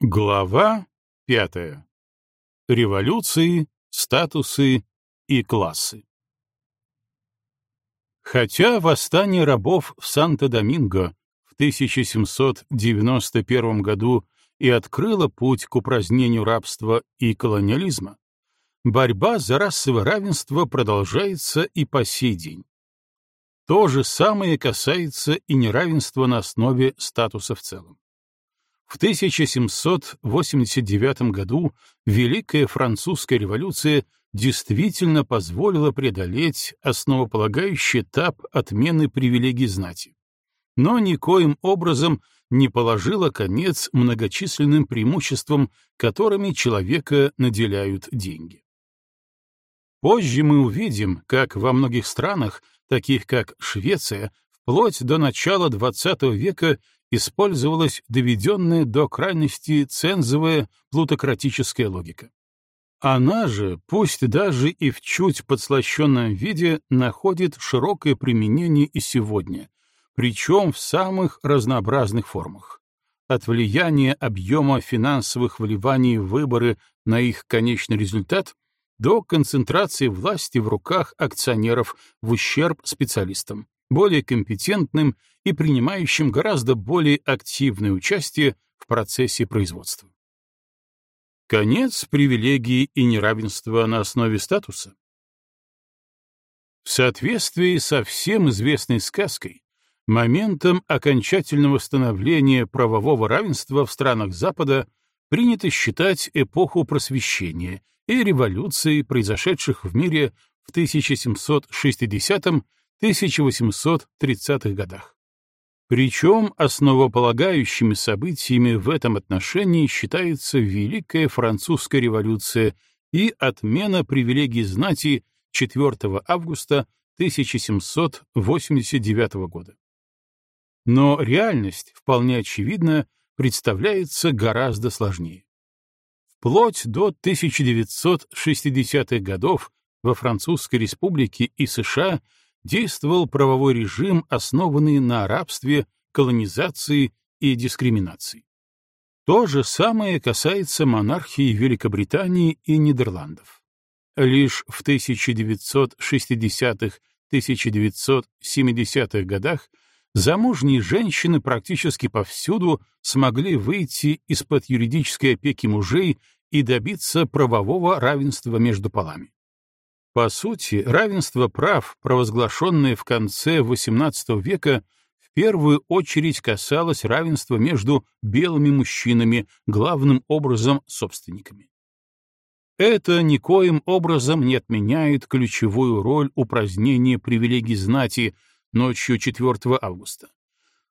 Глава пятая. Революции, статусы и классы. Хотя восстание рабов в Санто-Доминго в 1791 году и открыло путь к упразднению рабства и колониализма, борьба за расовое равенство продолжается и по сей день. То же самое касается и неравенства на основе статуса в целом. В 1789 году Великая Французская революция действительно позволила преодолеть основополагающий этап отмены привилегий знати, но никоим образом не положила конец многочисленным преимуществам, которыми человека наделяют деньги. Позже мы увидим, как во многих странах, таких как Швеция, вплоть до начала XX века использовалась доведенная до крайности цензовая плутократическая логика. Она же, пусть даже и в чуть подслащенном виде, находит широкое применение и сегодня, причем в самых разнообразных формах. От влияния объема финансовых вливаний в выборы на их конечный результат до концентрации власти в руках акционеров в ущерб специалистам более компетентным и принимающим гораздо более активное участие в процессе производства. Конец привилегий и неравенства на основе статуса. В соответствии со всем известной сказкой, моментом окончательного становления правового равенства в странах Запада принято считать эпоху просвещения и революции, произошедших в мире в 1760 1830-х годах. Причем основополагающими событиями в этом отношении считается Великая Французская революция и отмена привилегий знати 4 августа 1789 года. Но реальность, вполне очевидно, представляется гораздо сложнее. Вплоть до 1960-х годов во Французской республике и США действовал правовой режим, основанный на рабстве, колонизации и дискриминации. То же самое касается монархии Великобритании и Нидерландов. Лишь в 1960-1970-х годах замужние женщины практически повсюду смогли выйти из-под юридической опеки мужей и добиться правового равенства между полами. По сути, равенство прав, провозглашенное в конце XVIII века, в первую очередь касалось равенства между белыми мужчинами, главным образом собственниками. Это никоим образом не отменяет ключевую роль упразднения привилегий знати ночью 4 августа.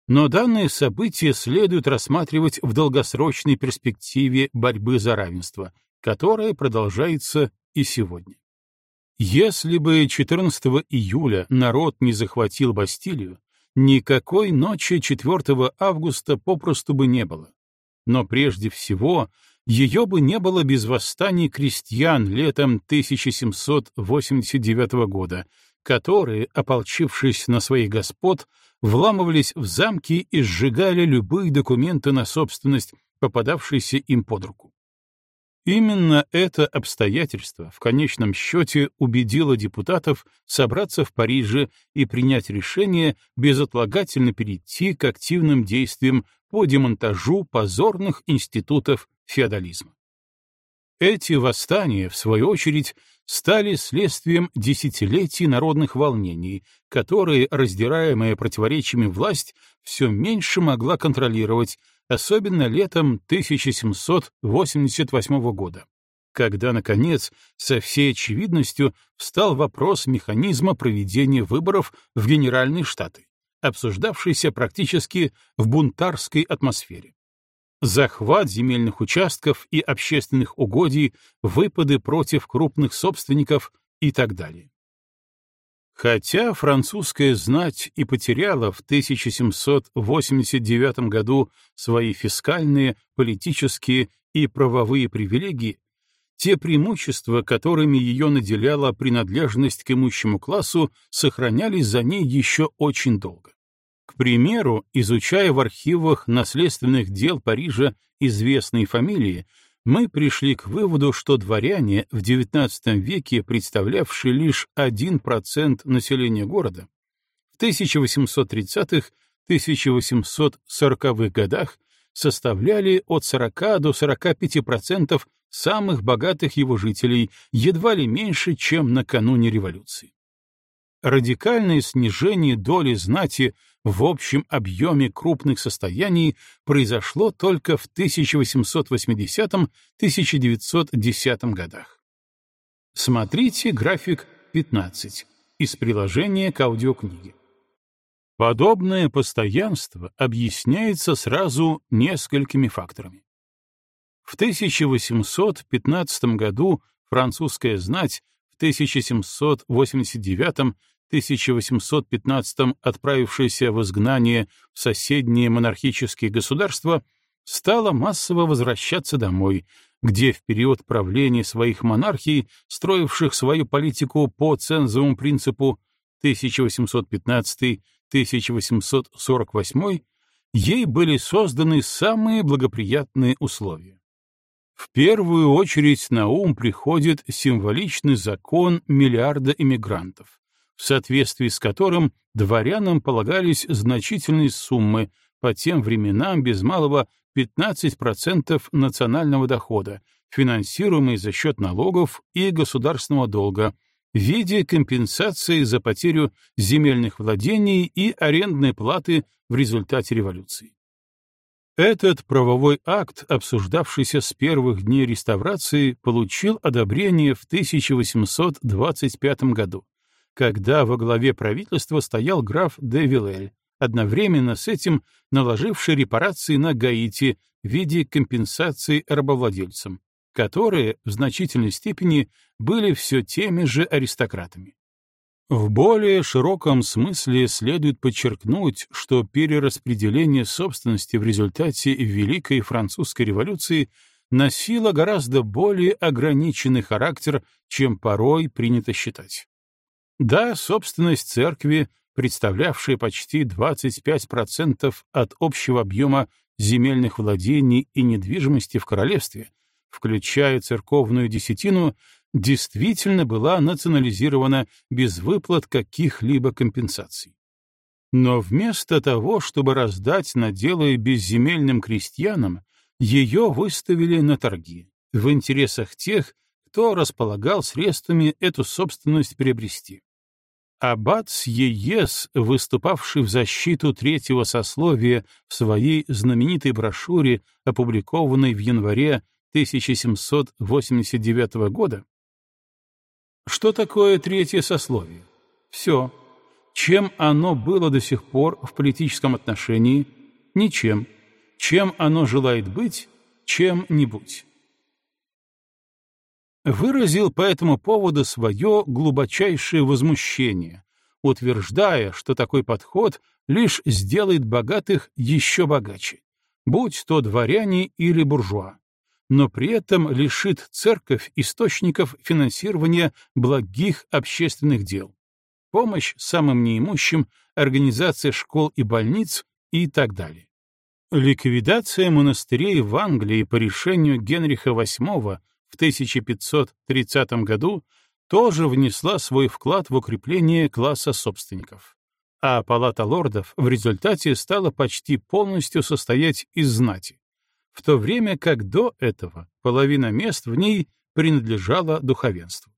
Но данное событие следует рассматривать в долгосрочной перспективе борьбы за равенство, которая продолжается и сегодня. Если бы 14 июля народ не захватил Бастилию, никакой ночи 4 августа попросту бы не было. Но прежде всего, ее бы не было без восстаний крестьян летом 1789 года, которые, ополчившись на своих господ, вламывались в замки и сжигали любые документы на собственность, попадавшиеся им под руку. Именно это обстоятельство в конечном счете убедило депутатов собраться в Париже и принять решение безотлагательно перейти к активным действиям по демонтажу позорных институтов феодализма. Эти восстания, в свою очередь, стали следствием десятилетий народных волнений, которые, раздираемая противоречиями власть, все меньше могла контролировать, особенно летом 1788 года, когда, наконец, со всей очевидностью встал вопрос механизма проведения выборов в Генеральные Штаты, обсуждавшийся практически в бунтарской атмосфере. Захват земельных участков и общественных угодий, выпады против крупных собственников и так далее. Хотя французская знать и потеряла в 1789 году свои фискальные, политические и правовые привилегии, те преимущества, которыми ее наделяла принадлежность к имущему классу, сохранялись за ней еще очень долго. К примеру, изучая в архивах наследственных дел Парижа известные фамилии, мы пришли к выводу, что дворяне в XIX веке, представлявшие лишь 1% населения города, в 1830-1840-х годах составляли от 40 до 45% самых богатых его жителей, едва ли меньше, чем накануне революции. Радикальное снижение доли знати в общем объеме крупных состояний произошло только в 1880-1910 годах. Смотрите график 15 из приложения к аудиокниге. Подобное постоянство объясняется сразу несколькими факторами. В 1815 году французская знать, в 1789 1815 отправившаяся в изгнание в соседние монархические государства, стала массово возвращаться домой, где в период правления своих монархий, строивших свою политику по цензовому принципу 1815-1848, ей были созданы самые благоприятные условия. В первую очередь на ум приходит символичный закон миллиарда иммигрантов, в соответствии с которым дворянам полагались значительные суммы, по тем временам без малого 15% национального дохода, финансируемые за счет налогов и государственного долга, в виде компенсации за потерю земельных владений и арендной платы в результате революции. Этот правовой акт, обсуждавшийся с первых дней реставрации, получил одобрение в 1825 году, когда во главе правительства стоял граф де Вилель, одновременно с этим наложивший репарации на Гаити в виде компенсации рабовладельцам, которые в значительной степени были все теми же аристократами. В более широком смысле следует подчеркнуть, что перераспределение собственности в результате Великой Французской революции носило гораздо более ограниченный характер, чем порой принято считать. Да, собственность церкви, представлявшая почти 25% от общего объема земельных владений и недвижимости в королевстве, включая церковную десятину, действительно была национализирована без выплат каких-либо компенсаций. Но вместо того, чтобы раздать наделы безземельным крестьянам, ее выставили на торги в интересах тех, кто располагал средствами эту собственность приобрести. Аббат Сьеес, выступавший в защиту третьего сословия в своей знаменитой брошюре, опубликованной в январе 1789 года, что такое третье сословие? Все. Чем оно было до сих пор в политическом отношении? Ничем. Чем оно желает быть? Чем-нибудь выразил по этому поводу свое глубочайшее возмущение, утверждая, что такой подход лишь сделает богатых еще богаче, будь то дворяне или буржуа, но при этом лишит церковь источников финансирования благих общественных дел, помощь самым неимущим, организация школ и больниц и так далее. Ликвидация монастырей в Англии по решению Генриха VIII в 1530 году тоже внесла свой вклад в укрепление класса собственников, а Палата лордов в результате стала почти полностью состоять из знати, в то время как до этого половина мест в ней принадлежала духовенству.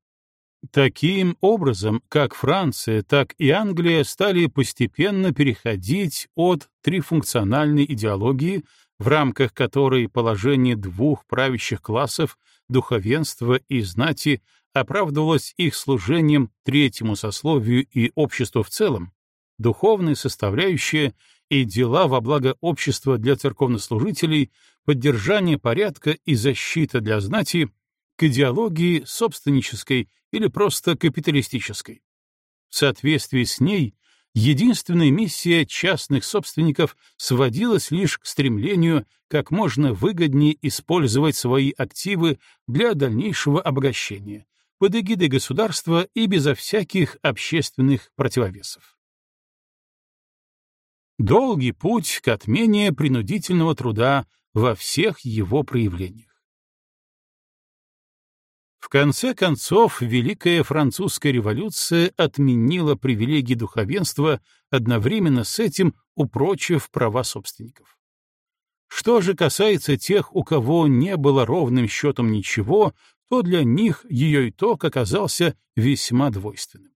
Таким образом, как Франция, так и Англия стали постепенно переходить от трифункциональной идеологии, в рамках которой положение двух правящих классов духовенства и знати оправдывалось их служением третьему сословию и обществу в целом, духовная составляющая и дела во благо общества для церковнослужителей, поддержание порядка и защита для знати к идеологии собственнической или просто капиталистической. В соответствии с ней единственная миссия частных собственников сводилась лишь к стремлению как можно выгоднее использовать свои активы для дальнейшего обогащения под эгидой государства и безо всяких общественных противовесов. Долгий путь к отмене принудительного труда во всех его проявлениях. В конце концов, Великая Французская революция отменила привилегии духовенства, одновременно с этим упрочив права собственников. Что же касается тех, у кого не было ровным счетом ничего, то для них ее итог оказался весьма двойственным.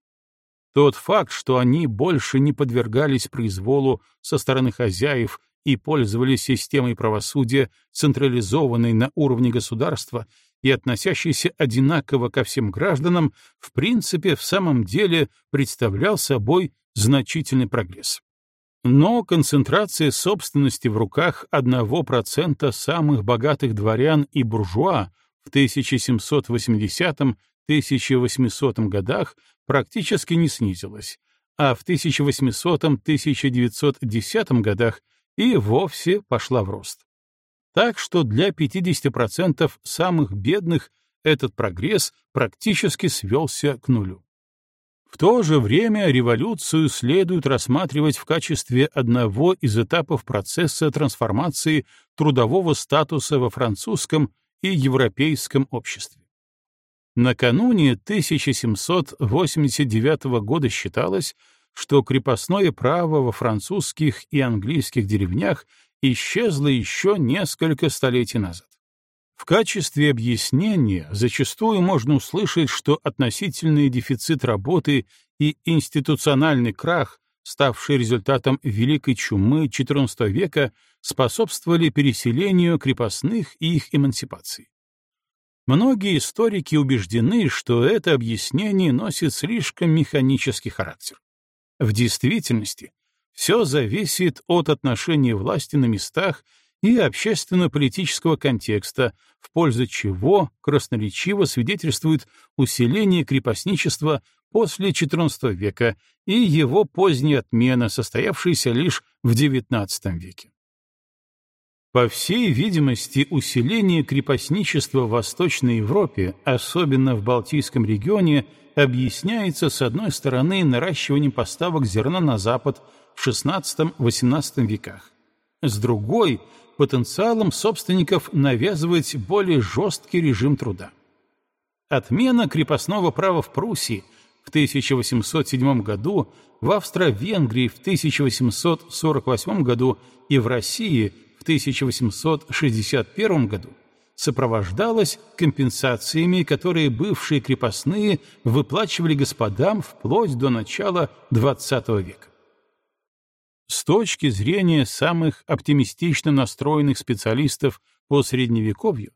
Тот факт, что они больше не подвергались произволу со стороны хозяев и пользовались системой правосудия, централизованной на уровне государства и относящейся одинаково ко всем гражданам, в принципе, в самом деле представлял собой значительный прогресс. Но концентрация собственности в руках 1% самых богатых дворян и буржуа в 1780-1800 годах практически не снизилась, а в 1800-1910 годах и вовсе пошла в рост. Так что для 50% самых бедных этот прогресс практически свелся к нулю. В то же время революцию следует рассматривать в качестве одного из этапов процесса трансформации трудового статуса во французском и европейском обществе. Накануне 1789 года считалось, что крепостное право во французских и английских деревнях исчезло еще несколько столетий назад. В качестве объяснения зачастую можно услышать, что относительный дефицит работы и институциональный крах, ставший результатом Великой чумы XIV века, способствовали переселению крепостных и их эмансипации. Многие историки убеждены, что это объяснение носит слишком механический характер. В действительности, все зависит от отношения власти на местах и общественно-политического контекста, в пользу чего красноречиво свидетельствует усиление крепостничества после XIV века и его поздняя отмена, состоявшаяся лишь в XIX веке. По всей видимости, усиление крепостничества в Восточной Европе, особенно в Балтийском регионе, объясняется, с одной стороны, наращиванием поставок зерна на Запад в XVI-XVIII веках, с другой — потенциалом собственников навязывать более жесткий режим труда. Отмена крепостного права в Пруссии в 1807 году, в Австро-Венгрии в 1848 году и в России в 1861 году сопровождалась компенсациями, которые бывшие крепостные выплачивали господам вплоть до начала XX века. С точки зрения самых оптимистично настроенных специалистов по Средневековью,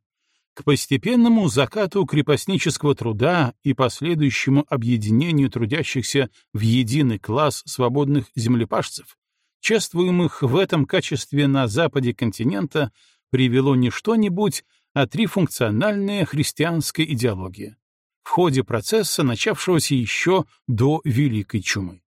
к постепенному закату крепостнического труда и последующему объединению трудящихся в единый класс свободных землепашцев чествуемых в этом качестве на западе континента, привело не что-нибудь, а трифункциональная христианская идеология в ходе процесса, начавшегося еще до Великой Чумы.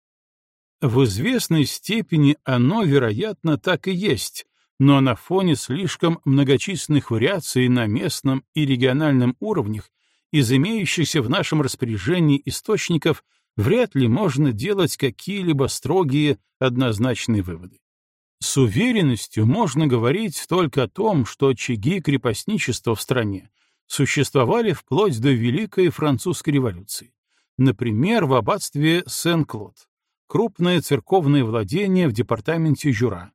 В известной степени оно, вероятно, так и есть, но на фоне слишком многочисленных вариаций на местном и региональном уровнях из имеющихся в нашем распоряжении источников вряд ли можно делать какие-либо строгие однозначные выводы. С уверенностью можно говорить только о том, что очаги крепостничества в стране существовали вплоть до Великой Французской революции. Например, в аббатстве Сен-Клод, крупное церковное владение в департаменте Жюра.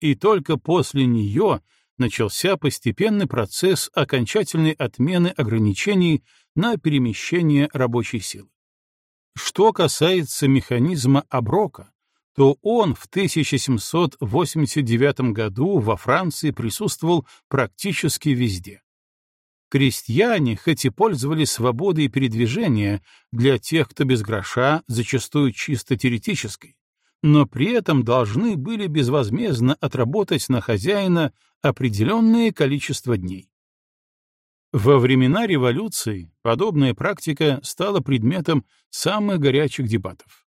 И только после нее начался постепенный процесс окончательной отмены ограничений на перемещение рабочей силы. Что касается механизма оброка, то он в 1789 году во Франции присутствовал практически везде. Крестьяне, хоть и пользовались свободой передвижения для тех, кто без гроша, зачастую чисто теоретической, но при этом должны были безвозмездно отработать на хозяина определенное количество дней. Во времена революции подобная практика стала предметом самых горячих дебатов.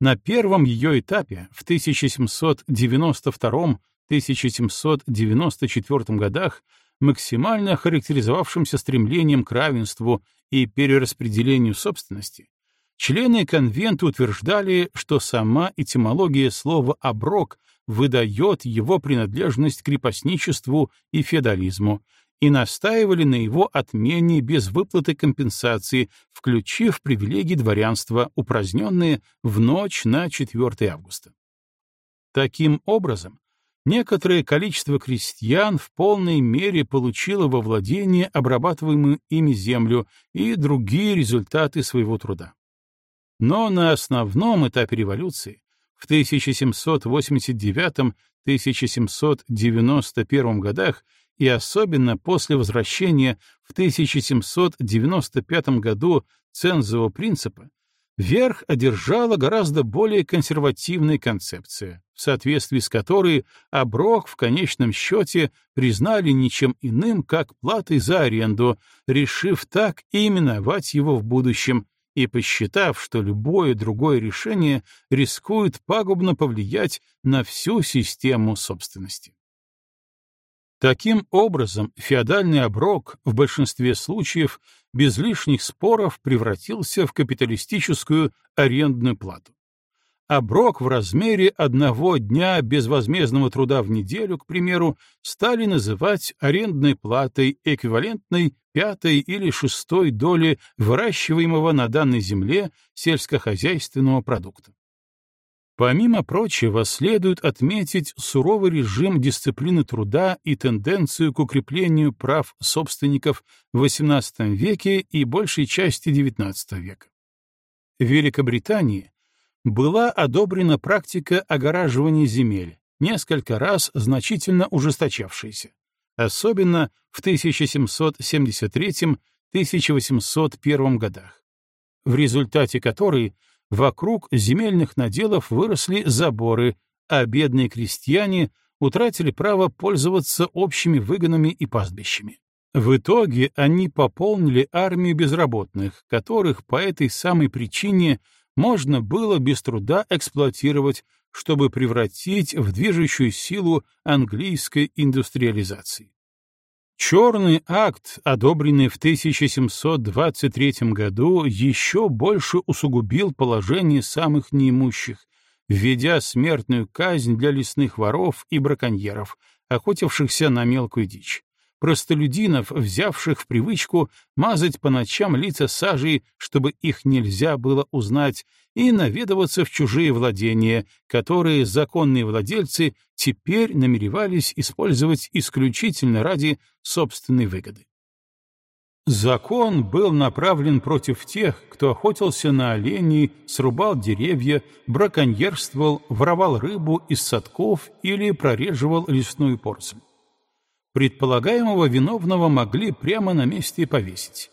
На первом ее этапе в 1792-1794 годах, максимально характеризовавшимся стремлением к равенству и перераспределению собственности, члены конвента утверждали, что сама этимология слова «оброк» выдает его принадлежность к крепостничеству и феодализму, и настаивали на его отмене без выплаты компенсации, включив привилегии дворянства, упраздненные в ночь на 4 августа. Таким образом, некоторое количество крестьян в полной мере получило во владение обрабатываемую ими землю и другие результаты своего труда. Но на основном этапе революции в 1789-1791 годах и особенно после возвращения в 1795 году цензового принципа, верх одержала гораздо более консервативная концепция, в соответствии с которой оброк в конечном счете признали ничем иным, как платой за аренду, решив так именовать его в будущем и посчитав, что любое другое решение рискует пагубно повлиять на всю систему собственности. Таким образом, феодальный оброк в большинстве случаев без лишних споров превратился в капиталистическую арендную плату. Оброк в размере одного дня безвозмездного труда в неделю, к примеру, стали называть арендной платой, эквивалентной пятой или шестой доли выращиваемого на данной земле сельскохозяйственного продукта. Помимо прочего, следует отметить суровый режим дисциплины труда и тенденцию к укреплению прав собственников в XVIII веке и большей части XIX века. В Великобритании была одобрена практика огораживания земель, несколько раз значительно ужесточавшаяся, особенно в 1773-1801 годах, в результате которой Вокруг земельных наделов выросли заборы, а бедные крестьяне утратили право пользоваться общими выгонами и пастбищами. В итоге они пополнили армию безработных, которых по этой самой причине можно было без труда эксплуатировать, чтобы превратить в движущую силу английской индустриализации. Черный акт, одобренный в 1723 году, еще больше усугубил положение самых неимущих, введя смертную казнь для лесных воров и браконьеров, охотившихся на мелкую дичь простолюдинов, взявших в привычку мазать по ночам лица сажей, чтобы их нельзя было узнать, и наведываться в чужие владения, которые законные владельцы теперь намеревались использовать исключительно ради собственной выгоды. Закон был направлен против тех, кто охотился на оленей, срубал деревья, браконьерствовал, воровал рыбу из садков или прореживал лесную поросль предполагаемого виновного могли прямо на месте повесить.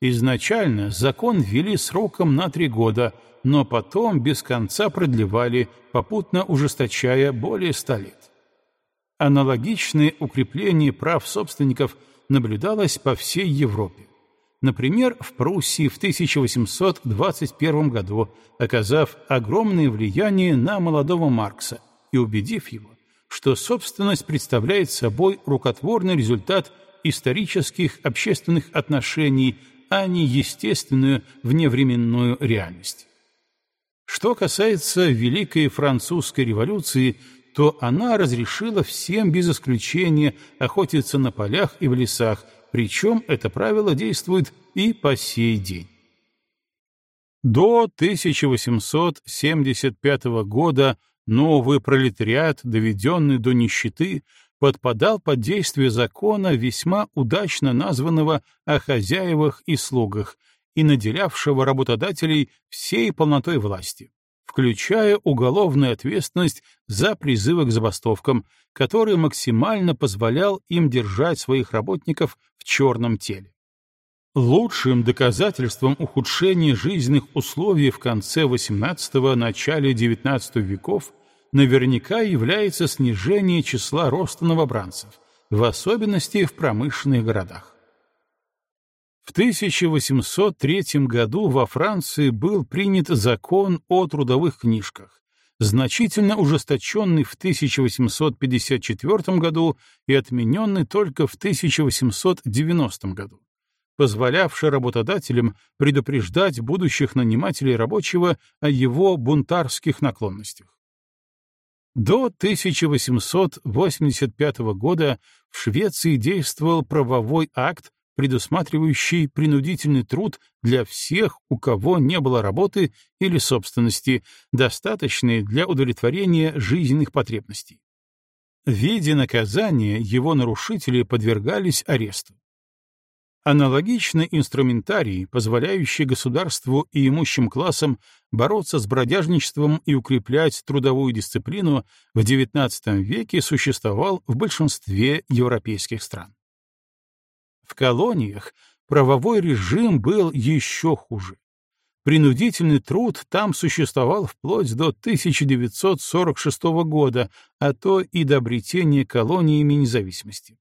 Изначально закон ввели сроком на три года, но потом без конца продлевали, попутно ужесточая более ста лет. Аналогичное укрепление прав собственников наблюдалось по всей Европе. Например, в Пруссии в 1821 году, оказав огромное влияние на молодого Маркса и убедив его, что собственность представляет собой рукотворный результат исторических общественных отношений, а не естественную вневременную реальность. Что касается Великой Французской революции, то она разрешила всем без исключения охотиться на полях и в лесах, причем это правило действует и по сей день. До 1875 года новый пролетариат, доведенный до нищеты, подпадал под действие закона, весьма удачно названного о хозяевах и слугах и наделявшего работодателей всей полнотой власти, включая уголовную ответственность за призывы к забастовкам, который максимально позволял им держать своих работников в черном теле. Лучшим доказательством ухудшения жизненных условий в конце XVIII – начале XIX веков наверняка является снижение числа роста новобранцев, в особенности в промышленных городах. В 1803 году во Франции был принят закон о трудовых книжках, значительно ужесточенный в 1854 году и отмененный только в 1890 году, позволявший работодателям предупреждать будущих нанимателей рабочего о его бунтарских наклонностях. До 1885 года в Швеции действовал правовой акт, предусматривающий принудительный труд для всех, у кого не было работы или собственности, достаточной для удовлетворения жизненных потребностей. В виде наказания его нарушители подвергались аресту. Аналогичный инструментарий, позволяющий государству и имущим классам бороться с бродяжничеством и укреплять трудовую дисциплину, в XIX веке существовал в большинстве европейских стран. В колониях правовой режим был еще хуже. Принудительный труд там существовал вплоть до 1946 года, а то и до обретения колониями независимости.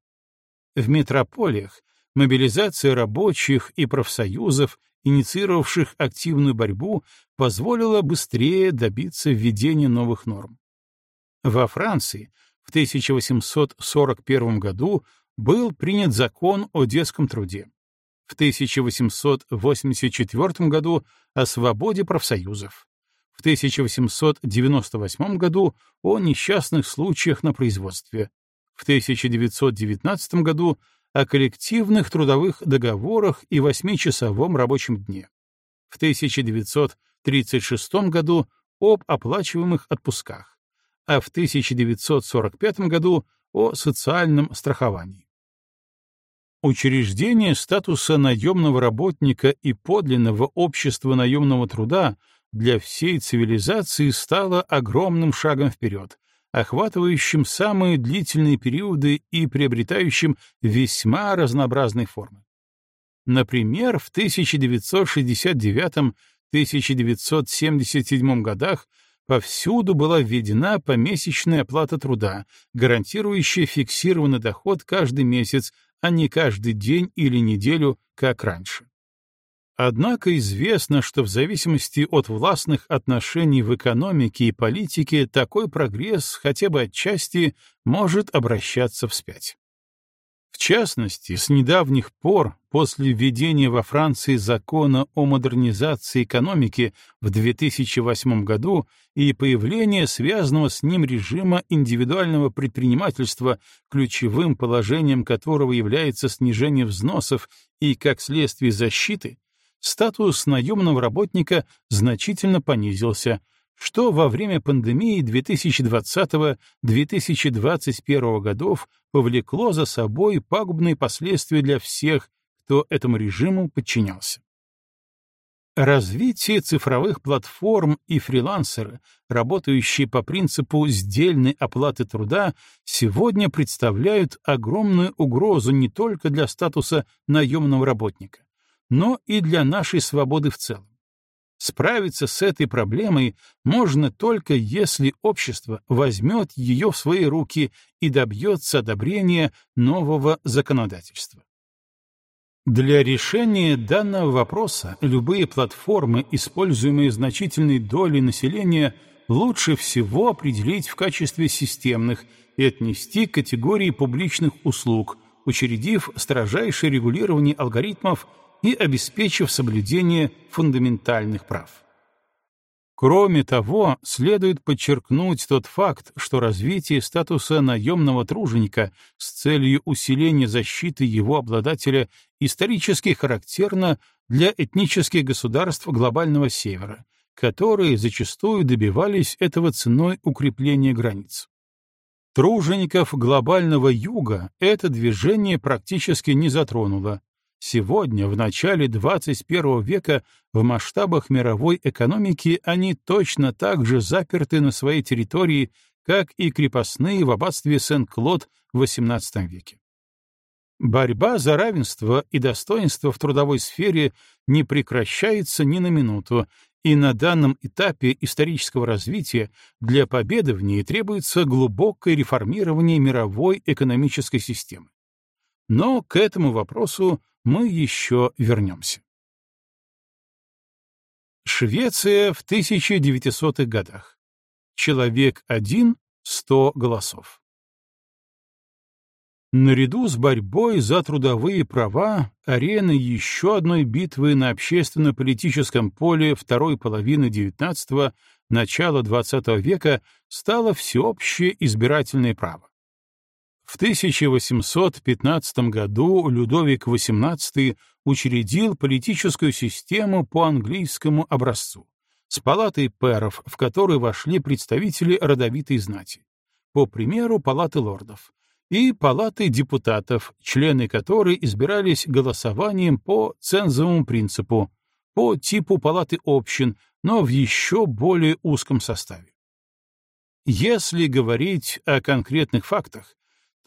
В метрополиях мобилизация рабочих и профсоюзов, инициировавших активную борьбу, позволила быстрее добиться введения новых норм. Во Франции в 1841 году был принят закон о детском труде. В 1884 году о свободе профсоюзов. В 1898 году о несчастных случаях на производстве. В 1919 году о коллективных трудовых договорах и восьмичасовом рабочем дне. В 1936 году об оплачиваемых отпусках, а в 1945 году о социальном страховании. Учреждение статуса наемного работника и подлинного общества наемного труда для всей цивилизации стало огромным шагом вперед, охватывающим самые длительные периоды и приобретающим весьма разнообразные формы. Например, в 1969-1977 годах повсюду была введена помесячная оплата труда, гарантирующая фиксированный доход каждый месяц, а не каждый день или неделю, как раньше. Однако известно, что в зависимости от властных отношений в экономике и политике такой прогресс хотя бы отчасти может обращаться вспять. В частности, с недавних пор, после введения во Франции закона о модернизации экономики в 2008 году и появления связанного с ним режима индивидуального предпринимательства, ключевым положением которого является снижение взносов и, как следствие, защиты, статус наемного работника значительно понизился, что во время пандемии 2020-2021 годов повлекло за собой пагубные последствия для всех, кто этому режиму подчинялся. Развитие цифровых платформ и фрилансеры, работающие по принципу сдельной оплаты труда, сегодня представляют огромную угрозу не только для статуса наемного работника, но и для нашей свободы в целом. Справиться с этой проблемой можно только если общество возьмет ее в свои руки и добьется одобрения нового законодательства. Для решения данного вопроса любые платформы, используемые значительной долей населения, лучше всего определить в качестве системных и отнести к категории публичных услуг, учредив строжайшее регулирование алгоритмов и обеспечив соблюдение фундаментальных прав. Кроме того, следует подчеркнуть тот факт, что развитие статуса наемного труженика с целью усиления защиты его обладателя исторически характерно для этнических государств глобального севера, которые зачастую добивались этого ценой укрепления границ. Тружеников глобального юга это движение практически не затронуло, Сегодня, в начале 21 века, в масштабах мировой экономики они точно так же заперты на своей территории, как и крепостные в аббатстве Сен-Клод в XVIII веке. Борьба за равенство и достоинство в трудовой сфере не прекращается ни на минуту, и на данном этапе исторического развития для победы в ней требуется глубокое реформирование мировой экономической системы. Но к этому вопросу мы еще вернемся. Швеция в 1900-х годах. Человек один, сто голосов. Наряду с борьбой за трудовые права арена еще одной битвы на общественно-политическом поле второй половины XIX начала XX века стало всеобщее избирательное право. В 1815 году Людовик XVIII учредил политическую систему по английскому образцу с палатой пэров, в которой вошли представители родовитой знати, по примеру палаты лордов, и палаты депутатов, члены которой избирались голосованием по цензовому принципу, по типу палаты общин, но в еще более узком составе. Если говорить о конкретных фактах,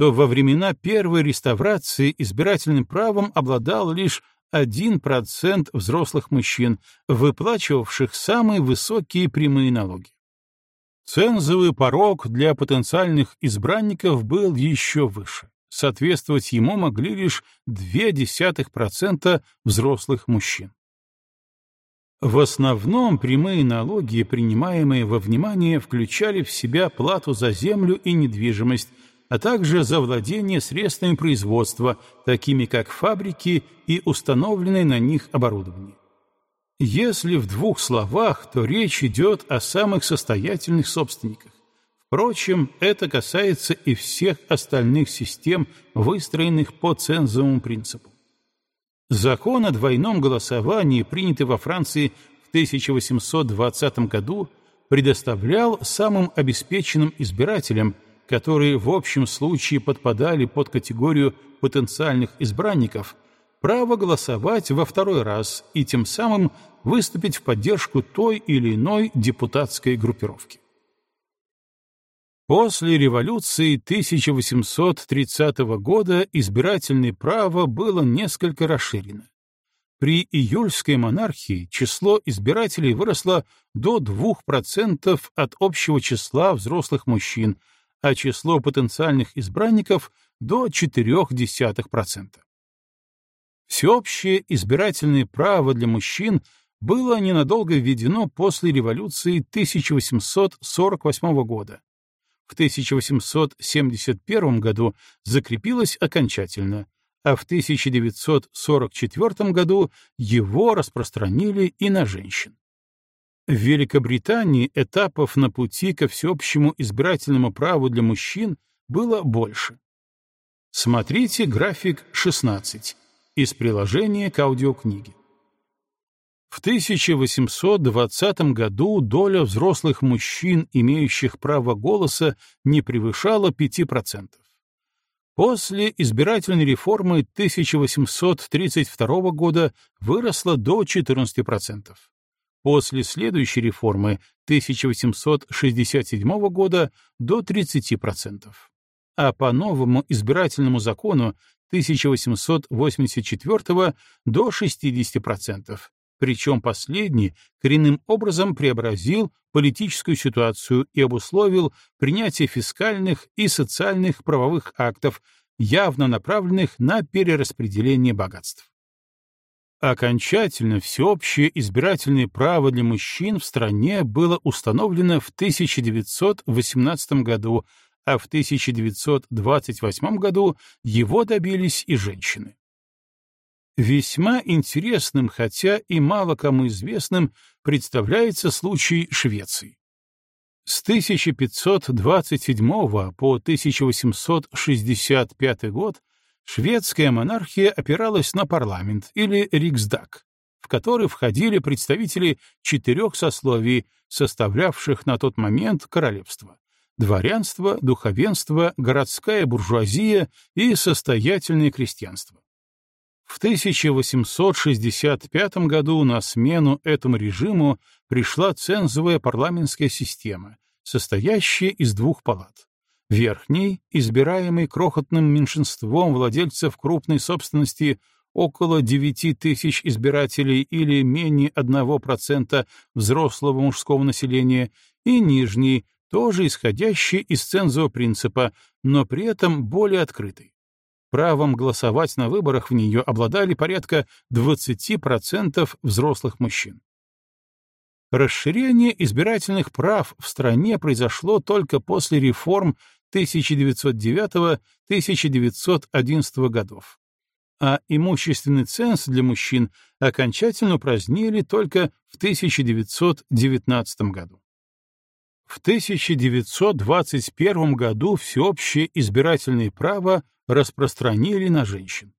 то во времена первой реставрации избирательным правом обладал лишь 1% взрослых мужчин, выплачивавших самые высокие прямые налоги. Цензовый порог для потенциальных избранников был еще выше. Соответствовать ему могли лишь 0,2% взрослых мужчин. В основном прямые налоги, принимаемые во внимание, включали в себя плату за землю и недвижимость, а также за владение средствами производства, такими как фабрики и установленное на них оборудование. Если в двух словах, то речь идет о самых состоятельных собственниках. Впрочем, это касается и всех остальных систем, выстроенных по цензовому принципу. Закон о двойном голосовании, принятый во Франции в 1820 году, предоставлял самым обеспеченным избирателям – которые в общем случае подпадали под категорию потенциальных избранников, право голосовать во второй раз и тем самым выступить в поддержку той или иной депутатской группировки. После революции 1830 года избирательное право было несколько расширено. При июльской монархии число избирателей выросло до 2% от общего числа взрослых мужчин, а число потенциальных избранников — до 0,4%. Всеобщее избирательное право для мужчин было ненадолго введено после революции 1848 года. В 1871 году закрепилось окончательно, а в 1944 году его распространили и на женщин. В Великобритании этапов на пути ко всеобщему избирательному праву для мужчин было больше. Смотрите график 16 из приложения к аудиокниге. В 1820 году доля взрослых мужчин, имеющих право голоса, не превышала 5%. После избирательной реформы 1832 года выросла до 14% после следующей реформы 1867 года до 30%, а по новому избирательному закону 1884 до 60%, причем последний коренным образом преобразил политическую ситуацию и обусловил принятие фискальных и социальных правовых актов, явно направленных на перераспределение богатств. Окончательно всеобщее избирательное право для мужчин в стране было установлено в 1918 году, а в 1928 году его добились и женщины. Весьма интересным, хотя и мало кому известным, представляется случай Швеции. С 1527 по 1865 год шведская монархия опиралась на парламент или Риксдаг, в который входили представители четырех сословий, составлявших на тот момент королевство — дворянство, духовенство, городская буржуазия и состоятельное крестьянство. В 1865 году на смену этому режиму пришла цензовая парламентская система, состоящая из двух палат Верхний, избираемый крохотным меньшинством владельцев крупной собственности около 9 тысяч избирателей или менее 1% взрослого мужского населения, и нижний, тоже исходящий из цензового принципа, но при этом более открытый. Правом голосовать на выборах в нее обладали порядка 20% взрослых мужчин. Расширение избирательных прав в стране произошло только после реформ 1909-1911 годов. А имущественный ценз для мужчин окончательно упразднили только в 1919 году. В 1921 году всеобщее избирательное право распространили на женщин.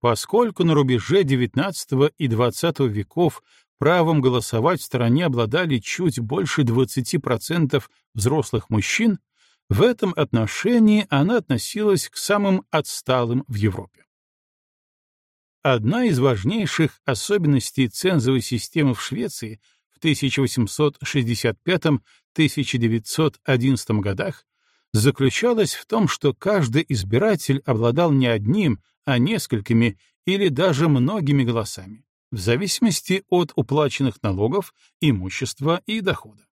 Поскольку на рубеже XIX и XX веков правом голосовать в стране обладали чуть больше 20% взрослых мужчин, в этом отношении она относилась к самым отсталым в Европе. Одна из важнейших особенностей цензовой системы в Швеции в 1865-1911 годах заключалась в том, что каждый избиратель обладал не одним, а несколькими или даже многими голосами, в зависимости от уплаченных налогов, имущества и дохода.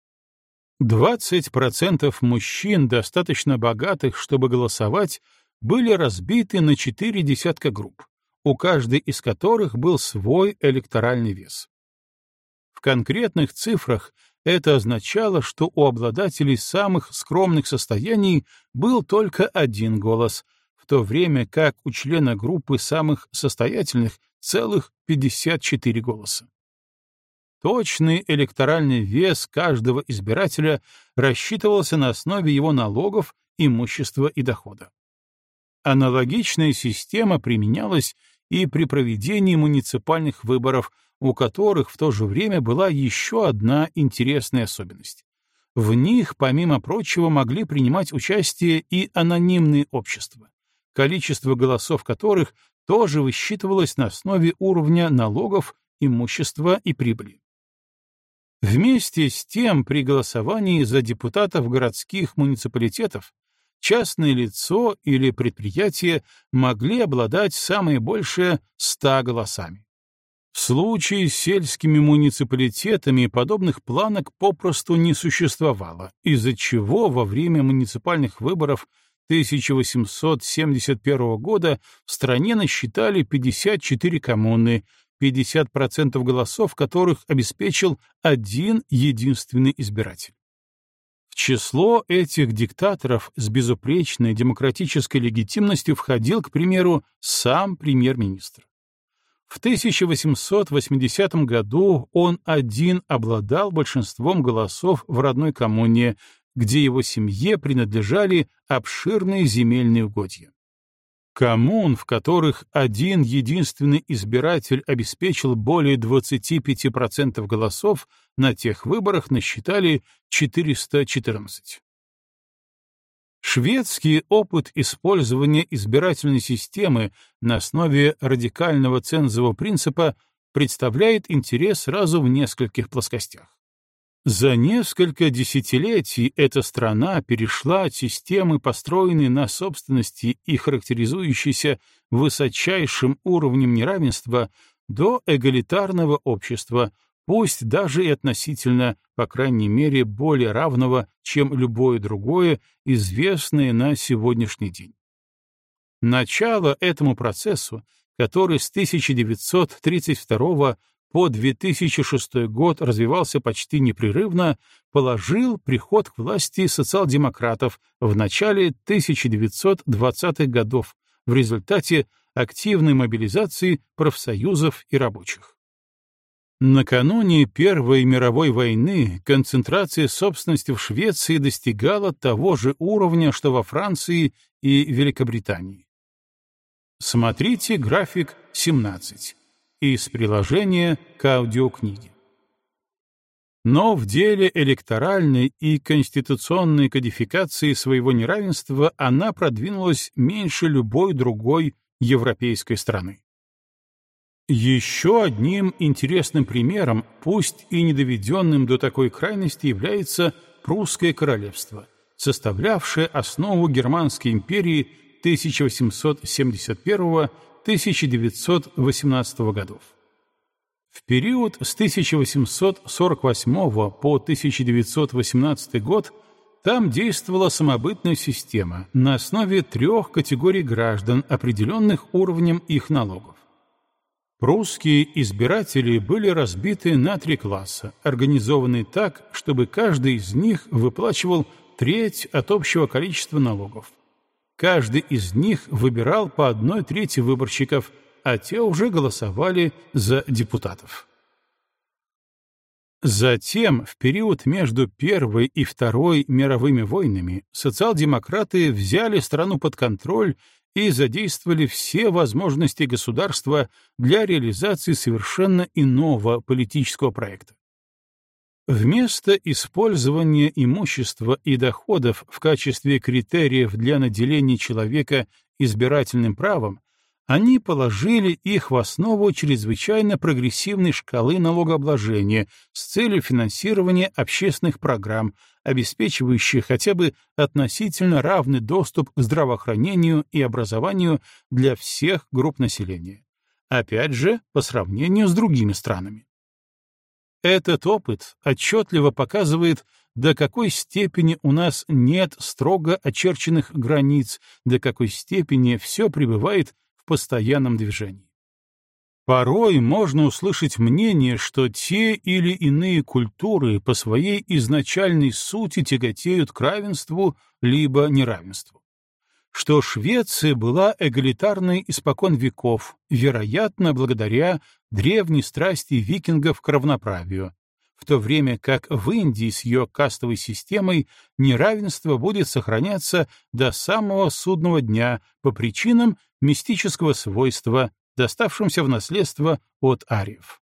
20% мужчин, достаточно богатых, чтобы голосовать, были разбиты на четыре десятка групп, у каждой из которых был свой электоральный вес. В конкретных цифрах это означало, что у обладателей самых скромных состояний был только один голос, в то время как у члена группы самых состоятельных целых 54 голоса. Точный электоральный вес каждого избирателя рассчитывался на основе его налогов, имущества и дохода. Аналогичная система применялась и при проведении муниципальных выборов, у которых в то же время была еще одна интересная особенность. В них, помимо прочего, могли принимать участие и анонимные общества, количество голосов которых тоже высчитывалось на основе уровня налогов, имущества и прибыли. Вместе с тем, при голосовании за депутатов городских муниципалитетов частное лицо или предприятие могли обладать самое большее 100 голосами. В случае с сельскими муниципалитетами подобных планок попросту не существовало, из-за чего во время муниципальных выборов 1871 года в стране насчитали 54 коммуны, 50% голосов которых обеспечил один единственный избиратель. В число этих диктаторов с безупречной демократической легитимностью входил, к примеру, сам премьер-министр. В 1880 году он один обладал большинством голосов в родной коммуне, где его семье принадлежали обширные земельные угодья. Коммун, в которых один единственный избиратель обеспечил более 25% голосов, на тех выборах насчитали 414. Шведский опыт использования избирательной системы на основе радикального цензового принципа представляет интерес сразу в нескольких плоскостях. За несколько десятилетий эта страна перешла от системы, построенной на собственности и характеризующейся высочайшим уровнем неравенства, до эгалитарного общества, пусть даже и относительно, по крайней мере, более равного, чем любое другое, известное на сегодняшний день. Начало этому процессу, который с 1932 по 2006 год развивался почти непрерывно, положил приход к власти социал-демократов в начале 1920-х годов в результате активной мобилизации профсоюзов и рабочих. Накануне Первой мировой войны концентрация собственности в Швеции достигала того же уровня, что во Франции и Великобритании. Смотрите график 17 из приложения к аудиокниге. Но в деле электоральной и конституционной кодификации своего неравенства она продвинулась меньше любой другой европейской страны. Еще одним интересным примером, пусть и не доведенным до такой крайности, является Прусское королевство, составлявшее основу Германской империи 1871 1918 годов. В период с 1848 по 1918 год там действовала самобытная система на основе трех категорий граждан, определенных уровнем их налогов. Прусские избиратели были разбиты на три класса, организованные так, чтобы каждый из них выплачивал треть от общего количества налогов. Каждый из них выбирал по одной трети выборщиков, а те уже голосовали за депутатов. Затем, в период между Первой и Второй мировыми войнами, социал-демократы взяли страну под контроль и задействовали все возможности государства для реализации совершенно иного политического проекта. Вместо использования имущества и доходов в качестве критериев для наделения человека избирательным правом, они положили их в основу чрезвычайно прогрессивной шкалы налогообложения с целью финансирования общественных программ, обеспечивающих хотя бы относительно равный доступ к здравоохранению и образованию для всех групп населения. Опять же, по сравнению с другими странами. Этот опыт отчетливо показывает, до какой степени у нас нет строго очерченных границ, до какой степени все пребывает постоянном движении. Порой можно услышать мнение, что те или иные культуры по своей изначальной сути тяготеют к равенству либо неравенству. Что Швеция была эгалитарной испокон веков, вероятно, благодаря древней страсти викингов к равноправию, в то время как в Индии с ее кастовой системой неравенство будет сохраняться до самого судного дня по причинам мистического свойства, доставшимся в наследство от ариев.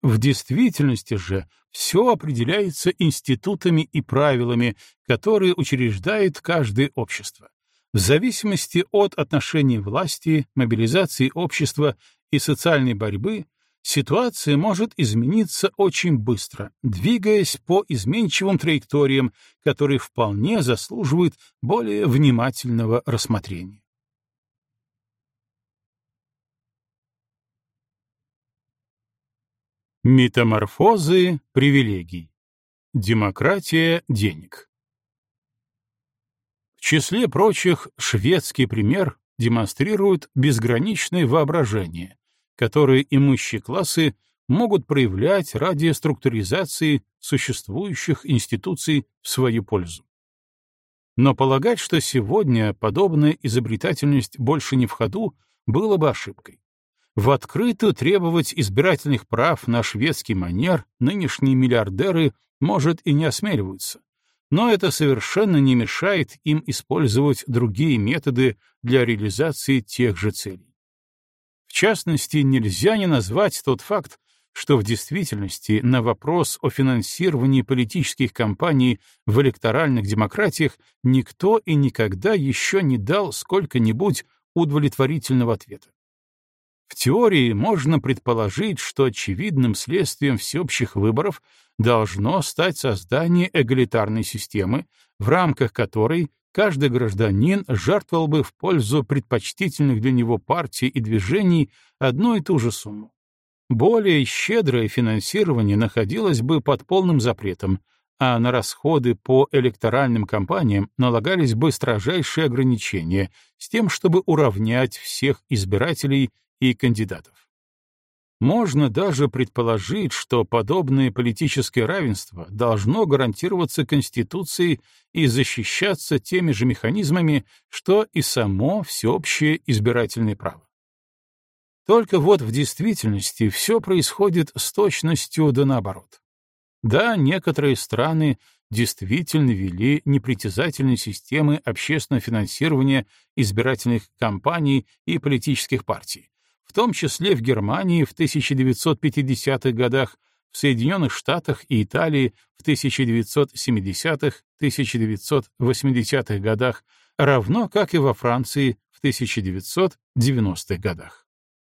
В действительности же все определяется институтами и правилами, которые учреждает каждое общество. В зависимости от отношений власти, мобилизации общества и социальной борьбы ситуация может измениться очень быстро, двигаясь по изменчивым траекториям, которые вполне заслуживают более внимательного рассмотрения. Метаморфозы привилегий. Демократия денег. В числе прочих шведский пример демонстрирует безграничное воображение, которые имущие классы могут проявлять ради структуризации существующих институций в свою пользу. Но полагать, что сегодня подобная изобретательность больше не в ходу, было бы ошибкой. В открытую требовать избирательных прав на шведский манер нынешние миллиардеры, может, и не осмеливаются. Но это совершенно не мешает им использовать другие методы для реализации тех же целей. В частности, нельзя не назвать тот факт, что в действительности на вопрос о финансировании политических кампаний в электоральных демократиях никто и никогда еще не дал сколько-нибудь удовлетворительного ответа. В теории можно предположить, что очевидным следствием всеобщих выборов должно стать создание эгалитарной системы, в рамках которой каждый гражданин жертвовал бы в пользу предпочтительных для него партий и движений одну и ту же сумму. Более щедрое финансирование находилось бы под полным запретом, а на расходы по электоральным кампаниям налагались бы строжайшие ограничения с тем, чтобы уравнять всех избирателей и кандидатов. Можно даже предположить, что подобное политическое равенство должно гарантироваться Конституцией и защищаться теми же механизмами, что и само всеобщее избирательное право. Только вот в действительности все происходит с точностью да наоборот. Да, некоторые страны действительно вели непритязательные системы общественного финансирования избирательных кампаний и политических партий, в том числе в Германии в 1950-х годах, в Соединенных Штатах и Италии в 1970-1980-х годах, равно как и во Франции в 1990-х годах.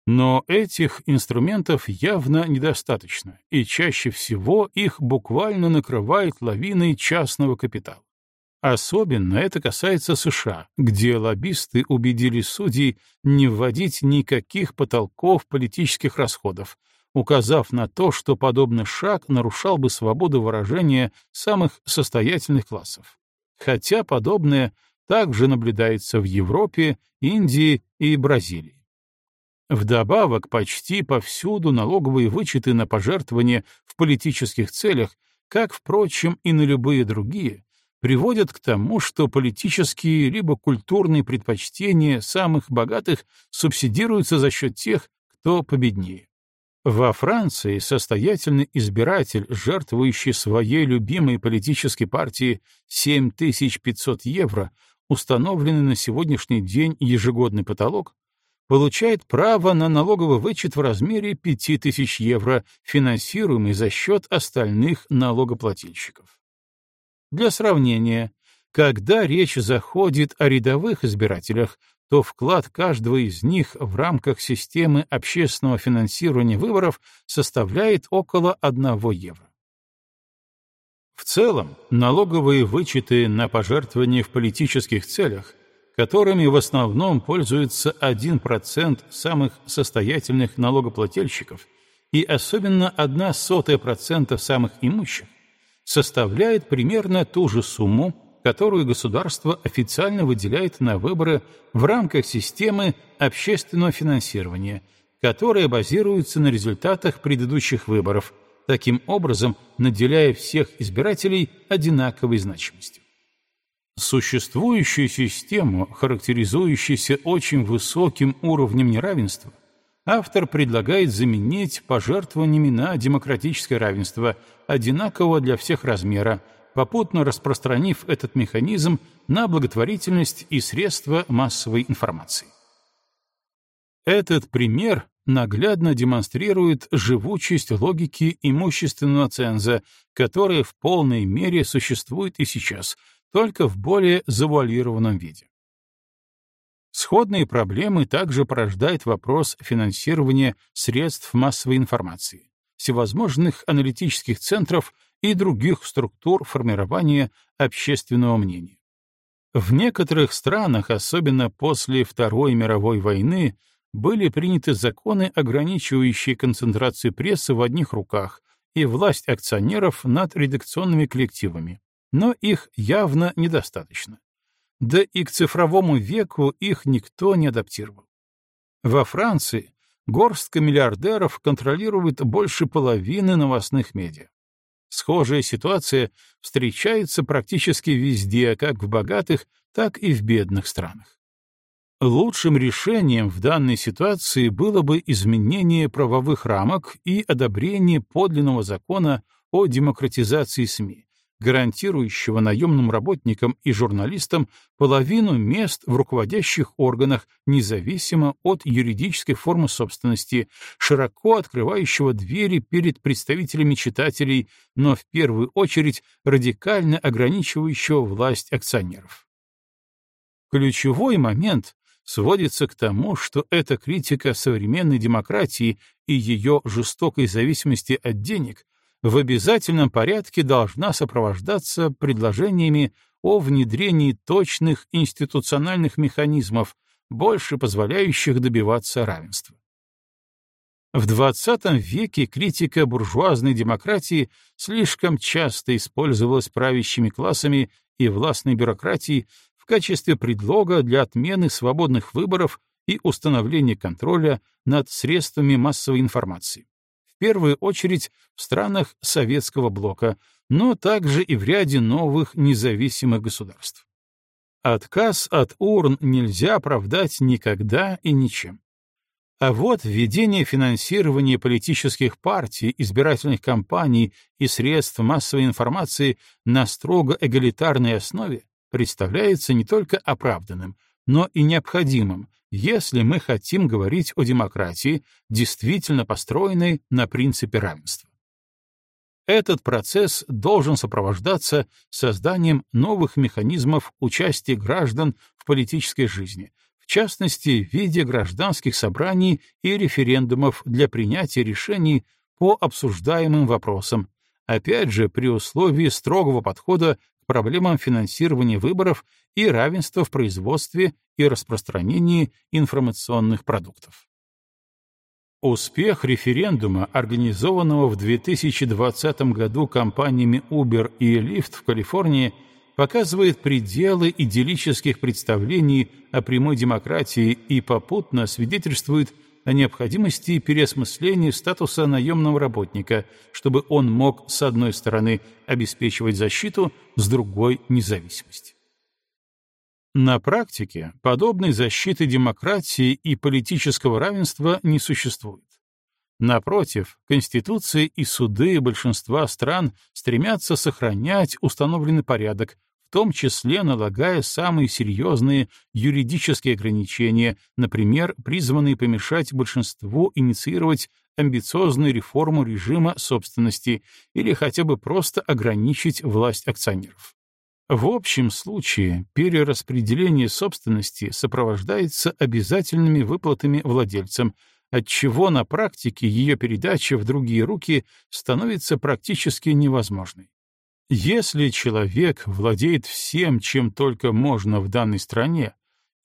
Но этих инструментов явно недостаточно, и чаще всего их буквально накрывает лавиной частного капитала. Особенно это касается США, где лоббисты убедили судей не вводить никаких потолков политических расходов, указав на то, что подобный шаг нарушал бы свободу выражения самых состоятельных классов. Хотя подобное также наблюдается в Европе, Индии и Бразилии. Вдобавок, почти повсюду налоговые вычеты на пожертвования в политических целях, как, впрочем, и на любые другие, приводят к тому, что политические либо культурные предпочтения самых богатых субсидируются за счет тех, кто победнее. Во Франции состоятельный избиратель, жертвующий своей любимой политической партии 7500 евро, установленный на сегодняшний день ежегодный потолок, получает право на налоговый вычет в размере 5000 евро, финансируемый за счет остальных налогоплательщиков. Для сравнения, когда речь заходит о рядовых избирателях, то вклад каждого из них в рамках системы общественного финансирования выборов составляет около 1 евро. В целом, налоговые вычеты на пожертвования в политических целях, которыми в основном пользуется 1% самых состоятельных налогоплательщиков и особенно 0,01% самых имущих, составляет примерно ту же сумму, которую государство официально выделяет на выборы в рамках системы общественного финансирования, которая базируется на результатах предыдущих выборов, таким образом наделяя всех избирателей одинаковой значимостью. Существующую систему, характеризующуюся очень высоким уровнем неравенства, автор предлагает заменить пожертвованиями на демократическое равенство, одинакового для всех размера, попутно распространив этот механизм на благотворительность и средства массовой информации. Этот пример наглядно демонстрирует живучесть логики имущественного ценза, которая в полной мере существует и сейчас, только в более завуалированном виде. Сходные проблемы также порождает вопрос финансирования средств массовой информации, всевозможных аналитических центров и других структур формирования общественного мнения. В некоторых странах, особенно после Второй мировой войны, были приняты законы, ограничивающие концентрацию прессы в одних руках и власть акционеров над редакционными коллективами, но их явно недостаточно. Да и к цифровому веку их никто не адаптировал. Во Франции горстка миллиардеров контролирует больше половины новостных медиа. Схожая ситуация встречается практически везде, как в богатых, так и в бедных странах. Лучшим решением в данной ситуации было бы изменение правовых рамок и одобрение подлинного закона о демократизации СМИ, гарантирующего наемным работникам и журналистам половину мест в руководящих органах, независимо от юридической формы собственности, широко открывающего двери перед представителями читателей, но в первую очередь радикально ограничивающего власть акционеров. Ключевой момент сводится к тому, что эта критика современной демократии и ее жестокой зависимости от денег в обязательном порядке должна сопровождаться предложениями о внедрении точных институциональных механизмов, больше позволяющих добиваться равенства. В XX веке критика буржуазной демократии слишком часто использовалась правящими классами и властной бюрократией в качестве предлога для отмены свободных выборов и установления контроля над средствами массовой информации в первую очередь в странах советского блока, но также и в ряде новых независимых государств. Отказ от урн нельзя оправдать никогда и ничем. А вот введение финансирования политических партий, избирательных кампаний и средств массовой информации на строго эгалитарной основе представляется не только оправданным, но и необходимым, если мы хотим говорить о демократии, действительно построенной на принципе равенства. Этот процесс должен сопровождаться созданием новых механизмов участия граждан в политической жизни, в частности, в виде гражданских собраний и референдумов для принятия решений по обсуждаемым вопросам, опять же при условии строгого подхода проблемам финансирования выборов и равенства в производстве и распространении информационных продуктов. Успех референдума, организованного в 2020 году компаниями Uber и Lyft в Калифорнии, показывает пределы идиллических представлений о прямой демократии и попутно свидетельствует о необходимости переосмысления статуса наемного работника, чтобы он мог, с одной стороны, обеспечивать защиту, с другой — независимость. На практике подобной защиты демократии и политического равенства не существует. Напротив, конституции и суды большинства стран стремятся сохранять установленный порядок, том числе налагая самые серьезные юридические ограничения, например, призванные помешать большинству инициировать амбициозную реформу режима собственности или хотя бы просто ограничить власть акционеров. В общем случае перераспределение собственности сопровождается обязательными выплатами владельцам, отчего на практике ее передача в другие руки становится практически невозможной. Если человек владеет всем, чем только можно в данной стране,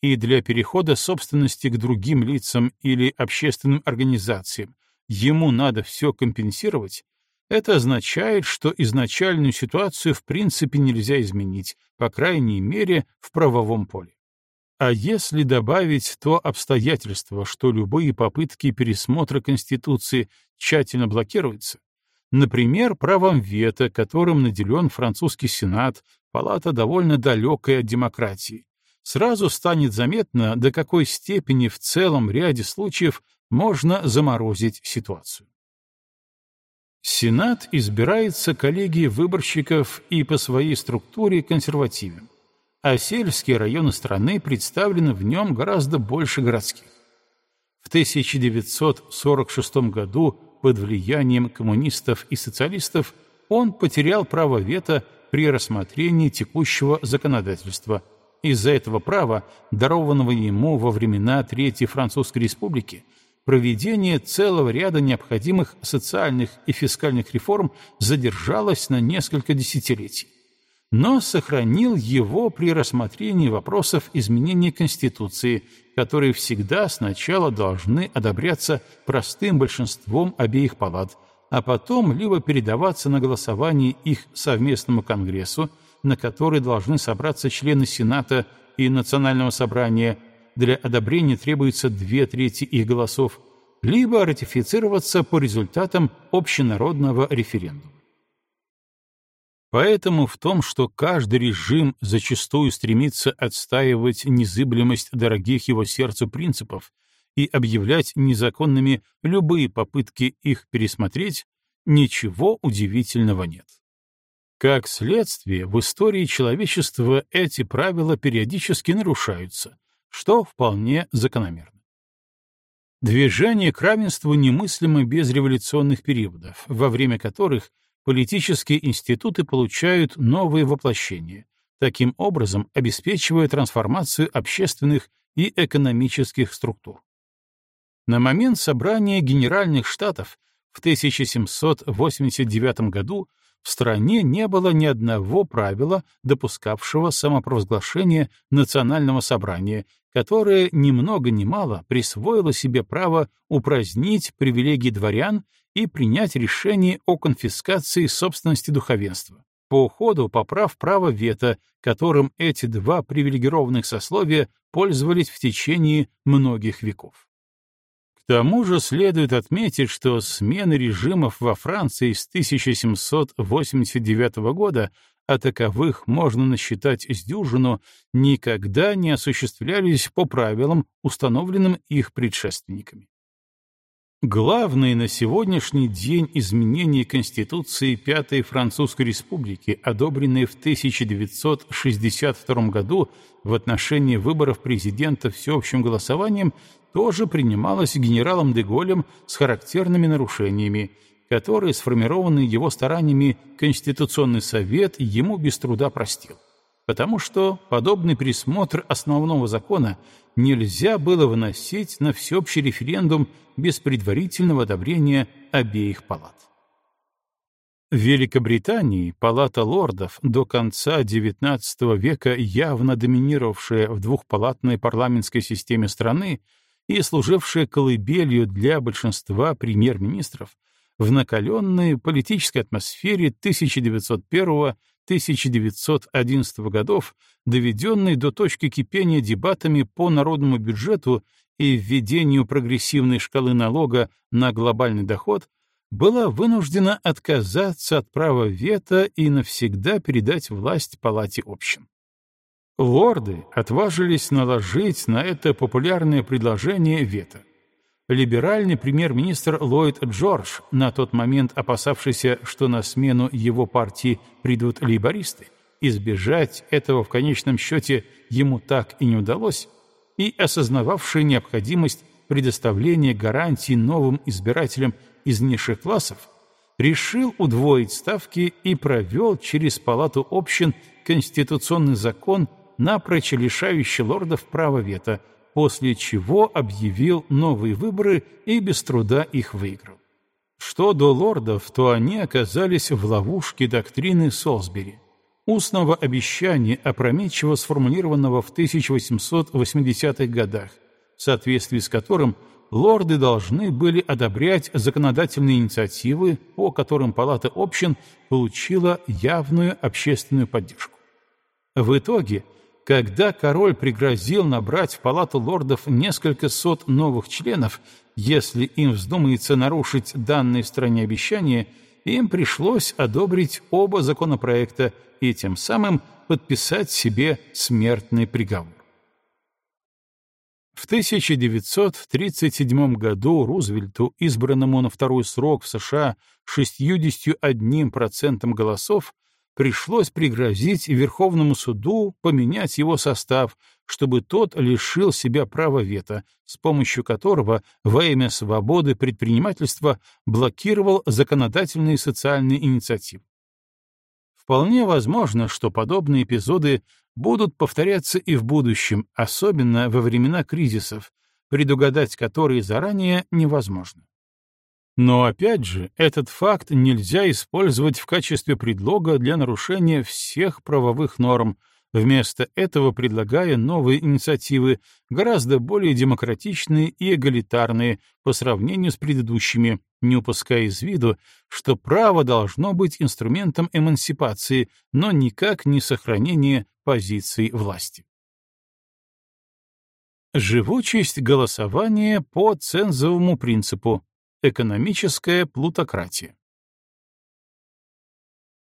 и для перехода собственности к другим лицам или общественным организациям ему надо все компенсировать, это означает, что изначальную ситуацию в принципе нельзя изменить, по крайней мере, в правовом поле. А если добавить то обстоятельство, что любые попытки пересмотра Конституции тщательно блокируются, например, правом вето, которым наделен французский Сенат, палата довольно далекая от демократии, сразу станет заметно, до какой степени в целом ряде случаев можно заморозить ситуацию. Сенат избирается коллегией выборщиков и по своей структуре консервативен, а сельские районы страны представлены в нем гораздо больше городских. В 1946 году под влиянием коммунистов и социалистов он потерял право вето при рассмотрении текущего законодательства. Из-за этого права, дарованного ему во времена Третьей Французской Республики, проведение целого ряда необходимых социальных и фискальных реформ задержалось на несколько десятилетий, но сохранил его при рассмотрении вопросов изменения Конституции, которые всегда сначала должны одобряться простым большинством обеих палат, а потом либо передаваться на голосование их совместному Конгрессу, на который должны собраться члены Сената и Национального собрания – для одобрения требуется две трети их голосов, либо ратифицироваться по результатам общенародного референдума. Поэтому в том, что каждый режим зачастую стремится отстаивать незыблемость дорогих его сердцу принципов и объявлять незаконными любые попытки их пересмотреть, ничего удивительного нет. Как следствие, в истории человечества эти правила периодически нарушаются, что вполне закономерно. Движение к равенству немыслимо без революционных периодов, во время которых политические институты получают новые воплощения, таким образом обеспечивая трансформацию общественных и экономических структур. На момент собрания Генеральных Штатов в 1789 году в стране не было ни одного правила, допускавшего самопровозглашение национального собрания, которое ни много ни мало присвоило себе право упразднить привилегии дворян и принять решение о конфискации собственности духовенства, по уходу поправ право вето, которым эти два привилегированных сословия пользовались в течение многих веков тому же следует отметить, что смены режимов во Франции с 1789 года, а таковых можно насчитать с дюжину, никогда не осуществлялись по правилам, установленным их предшественниками. Главные на сегодняшний день изменения Конституции Пятой Французской Республики, одобренные в 1962 году в отношении выборов президента всеобщим голосованием, тоже принималось генералом де Голлем с характерными нарушениями, которые, сформированный его стараниями Конституционный совет, ему без труда простил. Потому что подобный пересмотр основного закона нельзя было выносить на всеобщий референдум без предварительного одобрения обеих палат. В Великобритании палата лордов до конца XIX века явно доминировавшая в двухпалатной парламентской системе страны и служившая колыбелью для большинства премьер-министров, в накаленной политической атмосфере 1901-1911 годов, доведенной до точки кипения дебатами по народному бюджету и введению прогрессивной шкалы налога на глобальный доход, была вынуждена отказаться от права вето и навсегда передать власть Палате общин. Лорды отважились наложить на это популярное предложение вето. Либеральный премьер-министр Ллойд Джордж, на тот момент опасавшийся, что на смену его партии придут лейбористы, избежать этого в конечном счете ему так и не удалось, и осознававший необходимость предоставления гарантий новым избирателям из низших классов, решил удвоить ставки и провел через Палату общин конституционный закон, напрочь лишающий лордов права вето, после чего объявил новые выборы и без труда их выиграл. Что до лордов, то они оказались в ловушке доктрины Солсбери, устного обещания, опрометчиво сформулированного в 1880-х годах, в соответствии с которым лорды должны были одобрять законодательные инициативы, по которым Палата общин получила явную общественную поддержку. В итоге – когда король пригрозил набрать в палату лордов несколько сот новых членов, если им вздумается нарушить данные стране обещания, им пришлось одобрить оба законопроекта и тем самым подписать себе смертный приговор. В 1937 году Рузвельту, избранному на второй срок в США 61% голосов, пришлось пригрозить Верховному суду поменять его состав, чтобы тот лишил себя права вето, с помощью которого во имя свободы предпринимательства блокировал законодательные социальные инициативы. Вполне возможно, что подобные эпизоды будут повторяться и в будущем, особенно во времена кризисов, предугадать которые заранее невозможно. Но опять же, этот факт нельзя использовать в качестве предлога для нарушения всех правовых норм, вместо этого предлагая новые инициативы, гораздо более демократичные и эгалитарные по сравнению с предыдущими, не упуская из виду, что право должно быть инструментом эмансипации, но никак не сохранения позиций власти. Живучесть голосования по цензовому принципу Экономическая плутократия.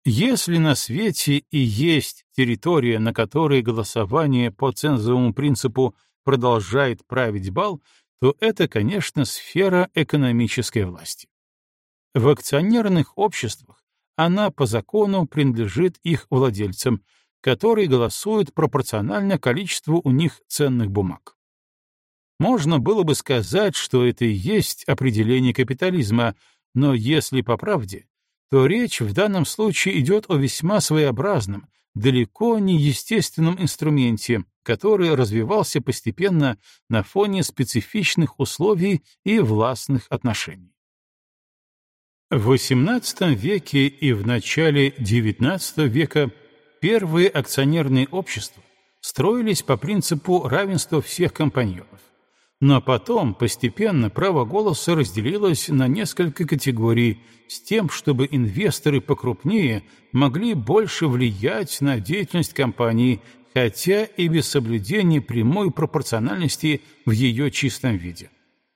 Если на свете и есть территория, на которой голосование по цензовому принципу продолжает править бал, то это, конечно, сфера экономической власти. В акционерных обществах она по закону принадлежит их владельцам, которые голосуют пропорционально количеству у них ценных бумаг. Можно было бы сказать, что это и есть определение капитализма, но если по правде, то речь в данном случае идет о весьма своеобразном, далеко не естественном инструменте, который развивался постепенно на фоне специфичных условий и властных отношений. В XVIII веке и в начале XIX века первые акционерные общества строились по принципу равенства всех компаньонов. Но потом постепенно право голоса разделилось на несколько категорий с тем, чтобы инвесторы покрупнее могли больше влиять на деятельность компании, хотя и без соблюдения прямой пропорциональности в ее чистом виде.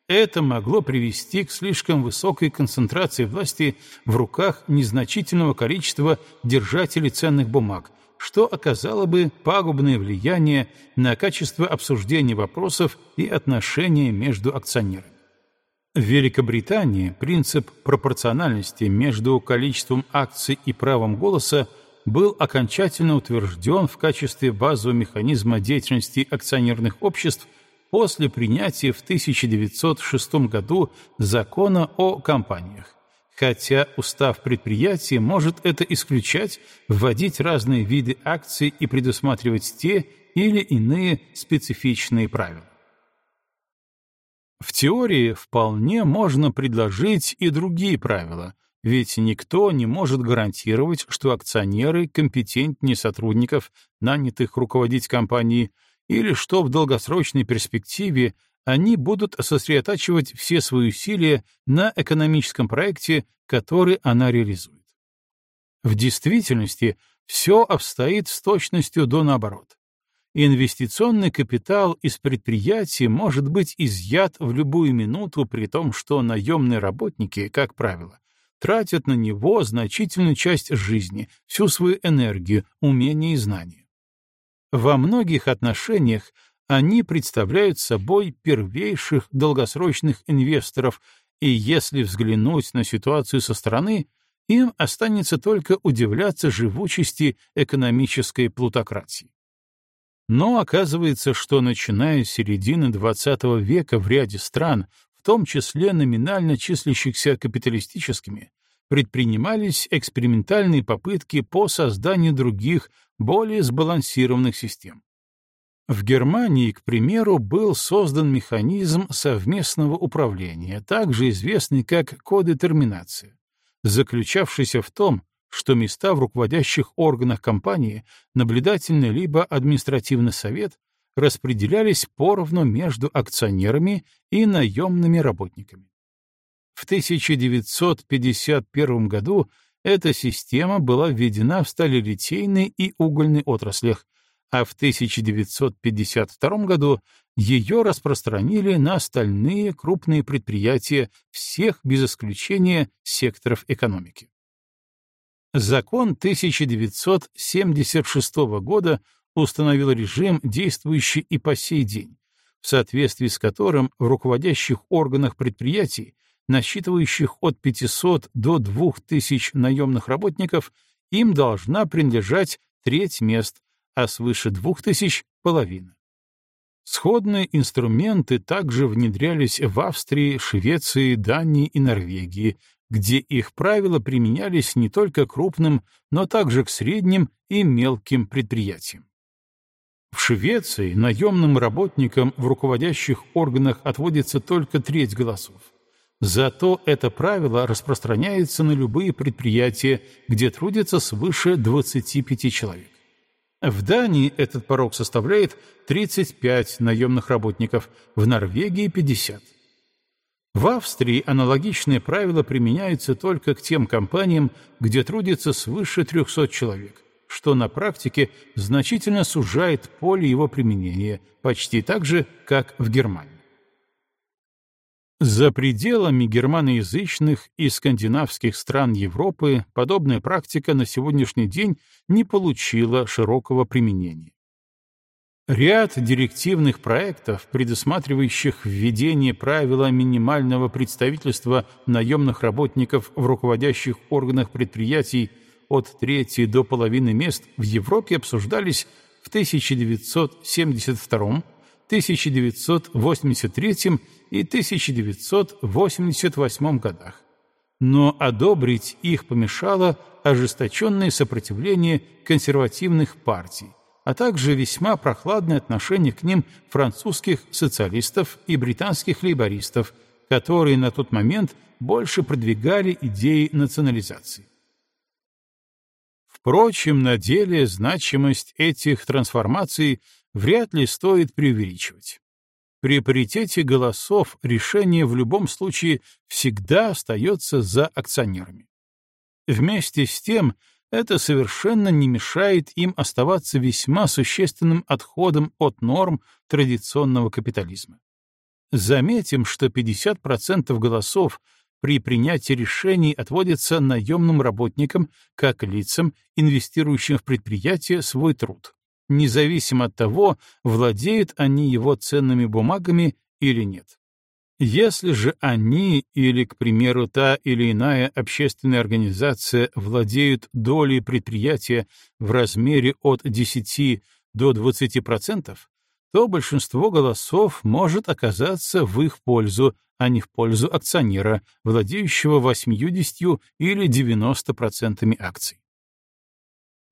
Это могло привести к слишком высокой концентрации власти в руках незначительного количества держателей ценных бумаг, что оказало бы пагубное влияние на качество обсуждения вопросов и отношения между акционерами. В Великобритании принцип пропорциональности между количеством акций и правом голоса был окончательно утвержден в качестве базового механизма деятельности акционерных обществ после принятия в 1906 году закона о компаниях хотя устав предприятия может это исключать, вводить разные виды акций и предусматривать те или иные специфичные правила. В теории вполне можно предложить и другие правила, ведь никто не может гарантировать, что акционеры компетентнее сотрудников, нанятых руководить компанией, или что в долгосрочной перспективе они будут сосредотачивать все свои усилия на экономическом проекте, который она реализует. В действительности все обстоит с точностью до наоборот. Инвестиционный капитал из предприятия может быть изъят в любую минуту, при том, что наемные работники, как правило, тратят на него значительную часть жизни, всю свою энергию, умения и знания. Во многих отношениях они представляют собой первейших долгосрочных инвесторов, и если взглянуть на ситуацию со стороны, им останется только удивляться живучести экономической плутократии. Но оказывается, что начиная с середины XX века в ряде стран, в том числе номинально числящихся капиталистическими, предпринимались экспериментальные попытки по созданию других, более сбалансированных систем. В Германии, к примеру, был создан механизм совместного управления, также известный как кодетерминация, заключавшийся в том, что места в руководящих органах компании, наблюдательный либо административный совет, распределялись поровну между акционерами и наемными работниками. В 1951 году эта система была введена в сталелитейной и угольной отраслях, а в 1952 году ее распространили на остальные крупные предприятия всех без исключения секторов экономики. Закон 1976 года установил режим, действующий и по сей день, в соответствии с которым в руководящих органах предприятий, насчитывающих от 500 до 2000 наемных работников, им должна принадлежать треть мест, а свыше 2000 — половина. Сходные инструменты также внедрялись в Австрии, Швеции, Дании и Норвегии, где их правила применялись не только крупным, но также к средним и мелким предприятиям. В Швеции наемным работникам в руководящих органах отводится только треть голосов. Зато это правило распространяется на любые предприятия, где трудится свыше 25 человек. В Дании этот порог составляет 35 наемных работников, в Норвегии — 50. В Австрии аналогичные правила применяются только к тем компаниям, где трудится свыше 300 человек, что на практике значительно сужает поле его применения, почти так же, как в Германии. За пределами германоязычных и скандинавских стран Европы подобная практика на сегодняшний день не получила широкого применения. Ряд директивных проектов, предусматривающих введение правила минимального представительства наемных работников в руководящих органах предприятий от трети до половины мест в Европе обсуждались в 1972 1983 и 1988 годах. Но одобрить их помешало ожесточенное сопротивление консервативных партий, а также весьма прохладное отношение к ним французских социалистов и британских лейбористов, которые на тот момент больше продвигали идеи национализации. Впрочем, на деле значимость этих трансформаций вряд ли стоит преувеличивать. При паритете голосов решение в любом случае всегда остается за акционерами. Вместе с тем, это совершенно не мешает им оставаться весьма существенным отходом от норм традиционного капитализма. Заметим, что 50% голосов при принятии решений отводятся наемным работникам как лицам, инвестирующим в предприятие свой труд независимо от того, владеют они его ценными бумагами или нет. Если же они или, к примеру, та или иная общественная организация владеют долей предприятия в размере от 10 до 20%, то большинство голосов может оказаться в их пользу, а не в пользу акционера, владеющего 80 или 90% акций.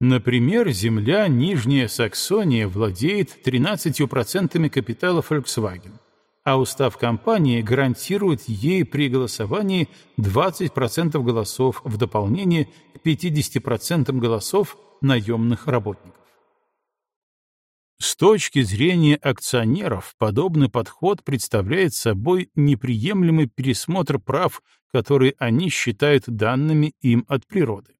Например, земля Нижняя Саксония владеет 13% капитала Volkswagen, а устав компании гарантирует ей при голосовании 20% голосов в дополнение к 50% голосов наемных работников. С точки зрения акционеров, подобный подход представляет собой неприемлемый пересмотр прав, которые они считают данными им от природы.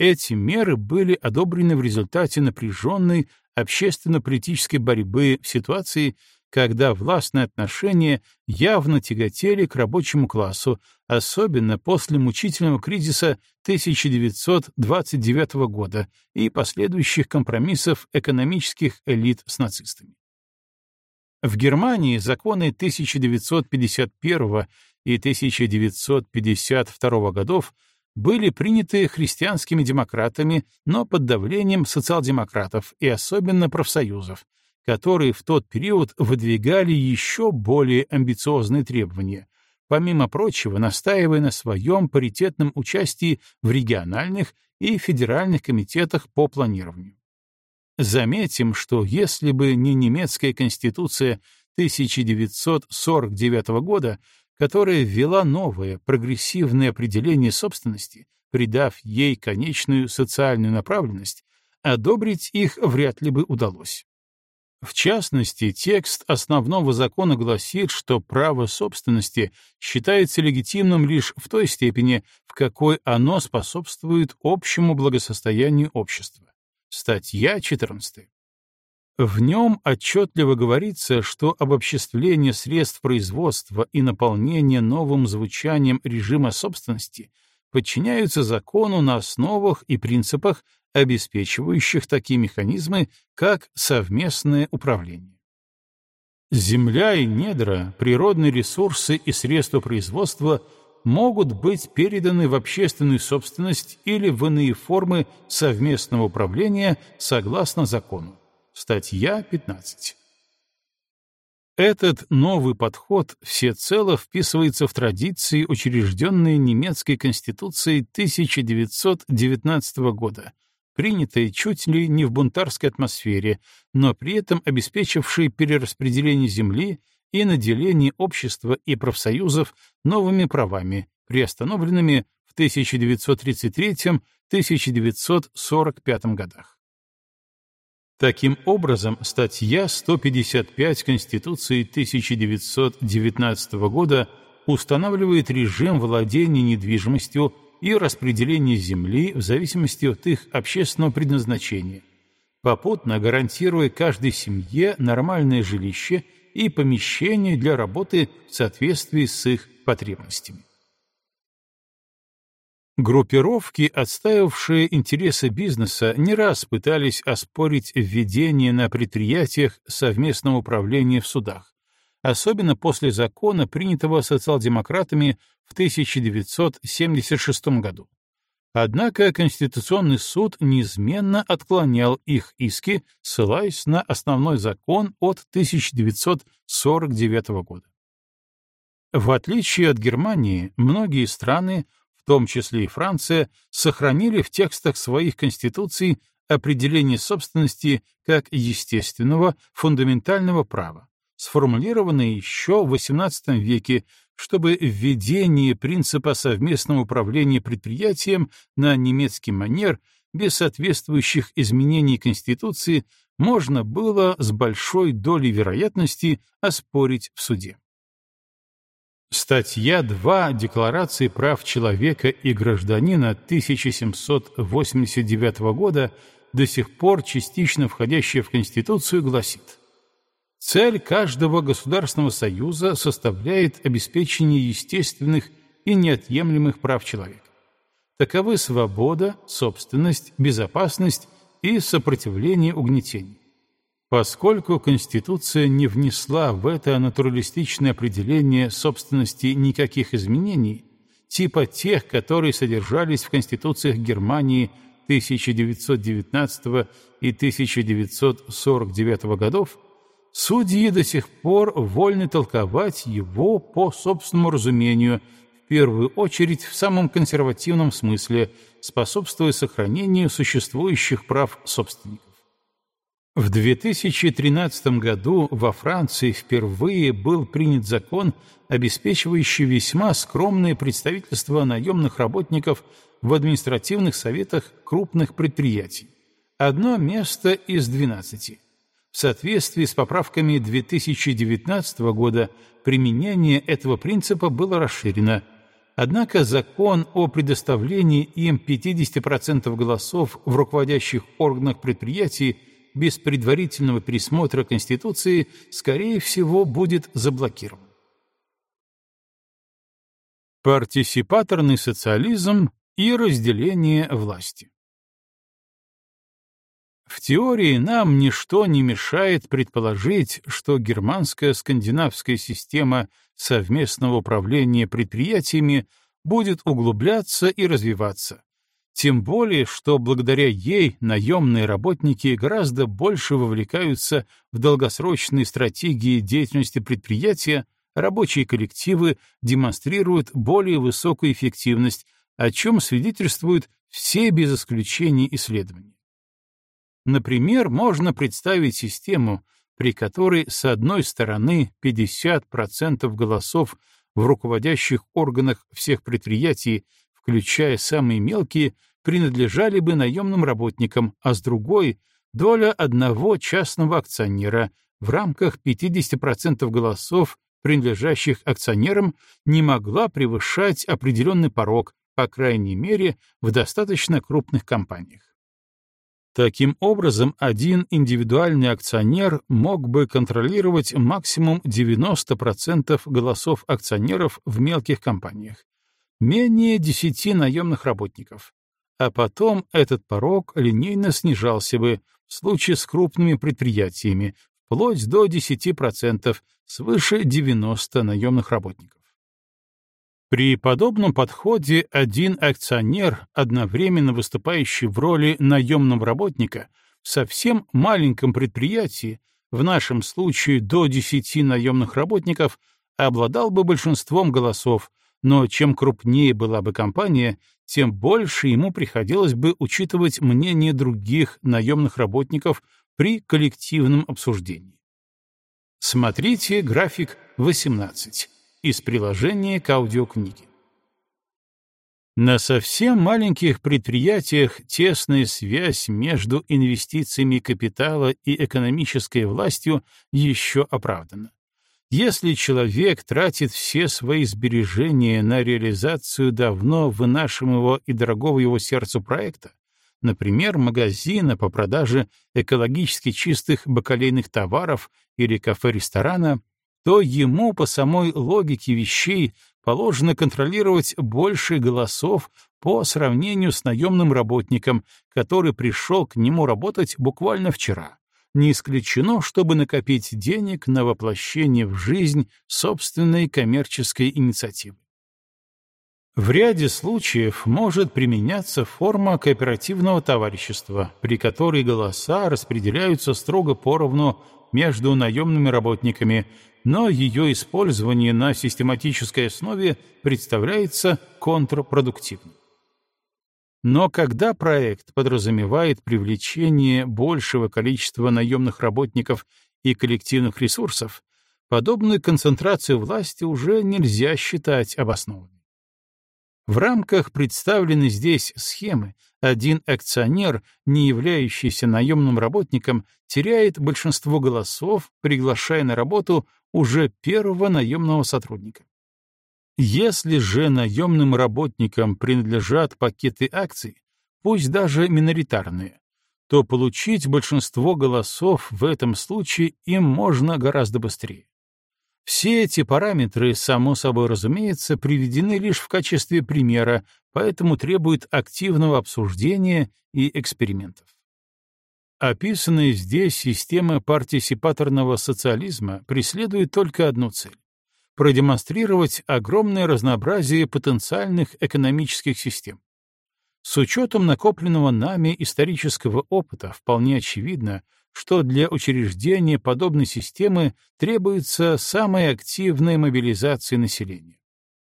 Эти меры были одобрены в результате напряженной общественно-политической борьбы в ситуации, когда властные отношения явно тяготели к рабочему классу, особенно после мучительного кризиса 1929 года и последующих компромиссов экономических элит с нацистами. В Германии законы 1951 и 1952 годов были приняты христианскими демократами, но под давлением социал-демократов и особенно профсоюзов, которые в тот период выдвигали еще более амбициозные требования, помимо прочего настаивая на своем паритетном участии в региональных и федеральных комитетах по планированию. Заметим, что если бы не немецкая конституция 1949 года, которая ввела новое прогрессивное определение собственности, придав ей конечную социальную направленность, одобрить их вряд ли бы удалось. В частности, текст основного закона гласит, что право собственности считается легитимным лишь в той степени, в какой оно способствует общему благосостоянию общества. Статья 14. В нем отчетливо говорится, что обобществление средств производства и наполнение новым звучанием режима собственности подчиняются закону на основах и принципах, обеспечивающих такие механизмы, как совместное управление. Земля и недра, природные ресурсы и средства производства могут быть переданы в общественную собственность или в иные формы совместного управления согласно закону. Статья 15. Этот новый подход всецело вписывается в традиции, учрежденные немецкой конституцией 1919 года, принятой чуть ли не в бунтарской атмосфере, но при этом обеспечившей перераспределение земли и наделение общества и профсоюзов новыми правами, приостановленными в 1933-1945 годах. Таким образом, статья 155 Конституции 1919 года устанавливает режим владения недвижимостью и распределения земли в зависимости от их общественного предназначения, попутно гарантируя каждой семье нормальное жилище и помещение для работы в соответствии с их потребностями. Группировки, отстаивавшие интересы бизнеса, не раз пытались оспорить введение на предприятиях совместного управления в судах, особенно после закона, принятого социал-демократами в 1976 году. Однако Конституционный суд неизменно отклонял их иски, ссылаясь на основной закон от 1949 года. В отличие от Германии, многие страны том числе и Франция, сохранили в текстах своих конституций определение собственности как естественного, фундаментального права, сформулированное еще в XVIII веке, чтобы введение принципа совместного управления предприятием на немецкий манер без соответствующих изменений Конституции можно было с большой долей вероятности оспорить в суде. Статья 2 Декларации прав человека и гражданина 1789 года, до сих пор частично входящая в Конституцию, гласит «Цель каждого государственного союза составляет обеспечение естественных и неотъемлемых прав человека. Таковы свобода, собственность, безопасность и сопротивление угнетению. Поскольку Конституция не внесла в это натуралистичное определение собственности никаких изменений, типа тех, которые содержались в конституциях Германии 1919 и 1949 годов, судьи до сих пор вольны толковать его по собственному разумению, в первую очередь в самом консервативном смысле, способствуя сохранению существующих прав собственников. В 2013 году во Франции впервые был принят закон, обеспечивающий весьма скромное представительство наемных работников в административных советах крупных предприятий. Одно место из 12. В соответствии с поправками 2019 года применение этого принципа было расширено. Однако закон о предоставлении им 50% голосов в руководящих органах предприятий без предварительного пересмотра Конституции, скорее всего, будет заблокирован. Партисипаторный социализм и разделение власти В теории нам ничто не мешает предположить, что германская скандинавская система совместного управления предприятиями будет углубляться и развиваться. Тем более, что благодаря ей наемные работники гораздо больше вовлекаются в долгосрочные стратегии деятельности предприятия, рабочие коллективы демонстрируют более высокую эффективность, о чем свидетельствуют все без исключения исследования. Например, можно представить систему, при которой с одной стороны 50% голосов в руководящих органах всех предприятий, включая самые мелкие, принадлежали бы наемным работникам, а с другой — доля одного частного акционера в рамках 50% голосов, принадлежащих акционерам, не могла превышать определенный порог, по крайней мере, в достаточно крупных компаниях. Таким образом, один индивидуальный акционер мог бы контролировать максимум 90% голосов акционеров в мелких компаниях, менее 10 наемных работников, а потом этот порог линейно снижался бы в случае с крупными предприятиями, вплоть до 10%, свыше 90 наемных работников. При подобном подходе один акционер, одновременно выступающий в роли наемного работника, в совсем маленьком предприятии, в нашем случае до 10 наемных работников, обладал бы большинством голосов, но чем крупнее была бы компания, тем больше ему приходилось бы учитывать мнение других наемных работников при коллективном обсуждении. Смотрите график 18 из приложения к аудиокниге. На совсем маленьких предприятиях тесная связь между инвестициями капитала и экономической властью еще оправдана. Если человек тратит все свои сбережения на реализацию давно вынашиваемого и дорогого его сердцу проекта, например, магазина по продаже экологически чистых бакалейных товаров или кафе-ресторана, то ему по самой логике вещей положено контролировать больше голосов по сравнению с наемным работником, который пришел к нему работать буквально вчера. Не исключено, чтобы накопить денег на воплощение в жизнь собственной коммерческой инициативы. В ряде случаев может применяться форма кооперативного товарищества, при которой голоса распределяются строго поровну между наемными работниками, но ее использование на систематической основе представляется контрпродуктивным. Но когда проект подразумевает привлечение большего количества наемных работников и коллективных ресурсов, подобную концентрацию власти уже нельзя считать обоснованной. В рамках представленной здесь схемы один акционер, не являющийся наемным работником, теряет большинство голосов, приглашая на работу уже первого наемного сотрудника. Если же наемным работникам принадлежат пакеты акций, пусть даже миноритарные, то получить большинство голосов в этом случае им можно гораздо быстрее. Все эти параметры, само собой разумеется, приведены лишь в качестве примера, поэтому требуют активного обсуждения и экспериментов. Описанная здесь система партисипаторного социализма преследует только одну цель — продемонстрировать огромное разнообразие потенциальных экономических систем. С учетом накопленного нами исторического опыта вполне очевидно, что для учреждения подобной системы требуется самая активная мобилизация населения.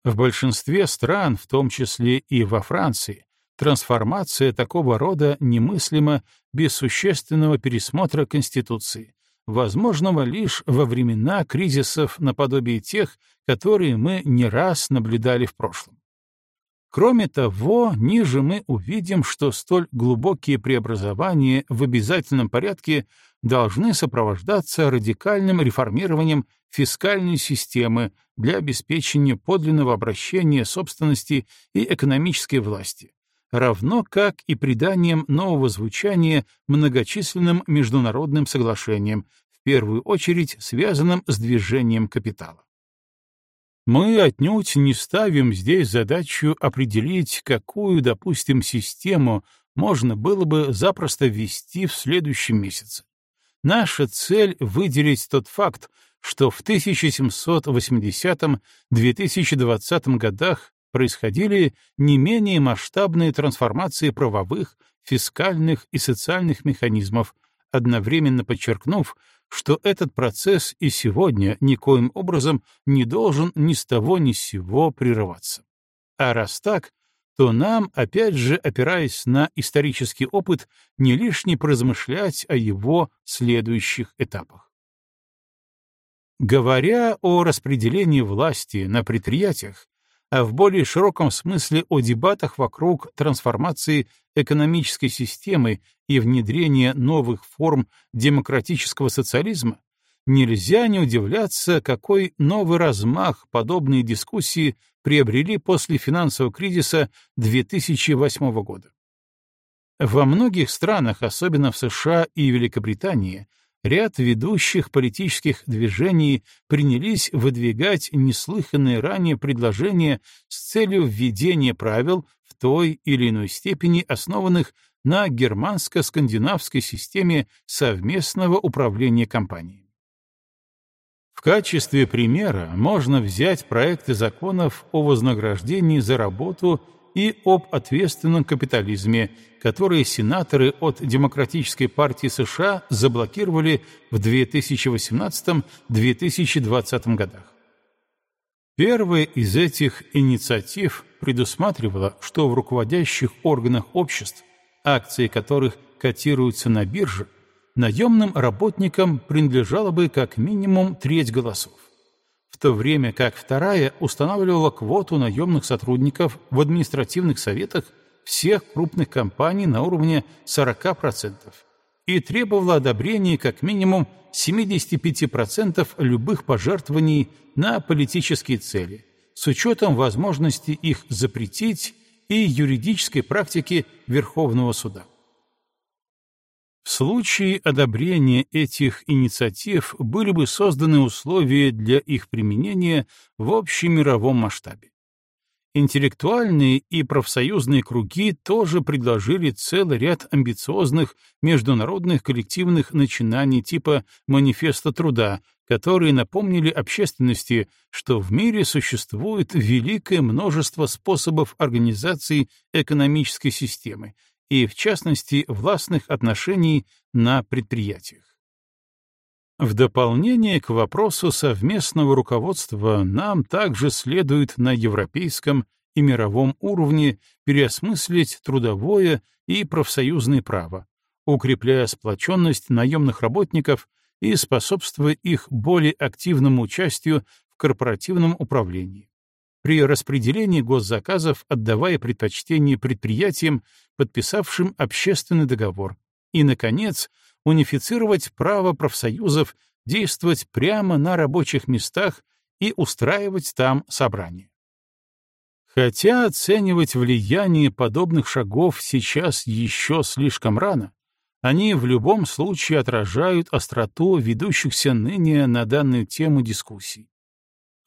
В большинстве стран, в том числе и во Франции, трансформация такого рода немыслима без существенного пересмотра Конституции, возможного лишь во времена кризисов наподобие тех, которые мы не раз наблюдали в прошлом. Кроме того, ниже мы увидим, что столь глубокие преобразования в обязательном порядке должны сопровождаться радикальным реформированием фискальной системы для обеспечения подлинного обращения собственности и экономической власти, равно как и приданием нового звучания многочисленным международным соглашениям, в первую очередь связанным с движением капитала. Мы отнюдь не ставим здесь задачу определить, какую, допустим, систему можно было бы запросто ввести в следующем месяце. Наша цель — выделить тот факт, что в 1780-2020 годах происходили не менее масштабные трансформации правовых, фискальных и социальных механизмов, одновременно подчеркнув, что этот процесс и сегодня никоим образом не должен ни с того ни с сего прерываться. А раз так, то нам, опять же, опираясь на исторический опыт, не лишне поразмышлять о его следующих этапах. Говоря о распределении власти на предприятиях, а в более широком смысле о дебатах вокруг трансформации экономической системы и внедрения новых форм демократического социализма, нельзя не удивляться, какой новый размах подобные дискуссии приобрели после финансового кризиса 2008 года. Во многих странах, особенно в США и Великобритании, ряд ведущих политических движений принялись выдвигать неслыханные ранее предложения с целью введения правил в той или иной степени основанных на германско-скандинавской системе совместного управления компанией. В качестве примера можно взять проекты законов о вознаграждении за работу и об ответственном капитализме, которые сенаторы от Демократической партии США заблокировали в 2018-2020 годах. Первая из этих инициатив предусматривала, что в руководящих органах обществ, акции которых котируются на бирже, наемным работникам принадлежало бы как минимум треть голосов в то время как вторая устанавливала квоту наемных сотрудников в административных советах всех крупных компаний на уровне 40% и требовала одобрения как минимум 75% любых пожертвований на политические цели, с учетом возможности их запретить и юридической практики Верховного суда. В случае одобрения этих инициатив были бы созданы условия для их применения в общемировом масштабе. Интеллектуальные и профсоюзные круги тоже предложили целый ряд амбициозных международных коллективных начинаний типа «Манифеста труда», которые напомнили общественности, что в мире существует великое множество способов организации экономической системы, и, в частности, властных отношений на предприятиях. В дополнение к вопросу совместного руководства нам также следует на европейском и мировом уровне переосмыслить трудовое и профсоюзное право, укрепляя сплоченность наемных работников и способствуя их более активному участию в корпоративном управлении при распределении госзаказов отдавая предпочтение предприятиям, подписавшим общественный договор, и, наконец, унифицировать право профсоюзов действовать прямо на рабочих местах и устраивать там собрания. Хотя оценивать влияние подобных шагов сейчас еще слишком рано, они в любом случае отражают остроту ведущихся ныне на данную тему дискуссий.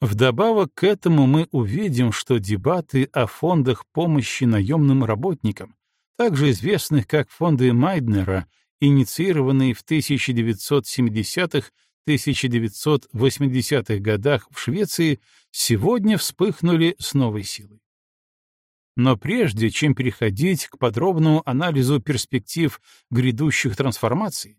Вдобавок к этому мы увидим, что дебаты о фондах помощи наемным работникам, также известных как фонды Майднера, инициированные в 1970-1980-х годах в Швеции, сегодня вспыхнули с новой силой. Но прежде чем переходить к подробному анализу перспектив грядущих трансформаций,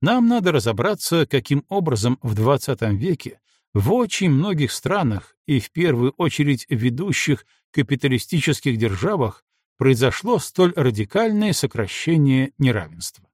нам надо разобраться, каким образом в XX веке в очень многих странах и в первую очередь ведущих капиталистических державах произошло столь радикальное сокращение неравенства.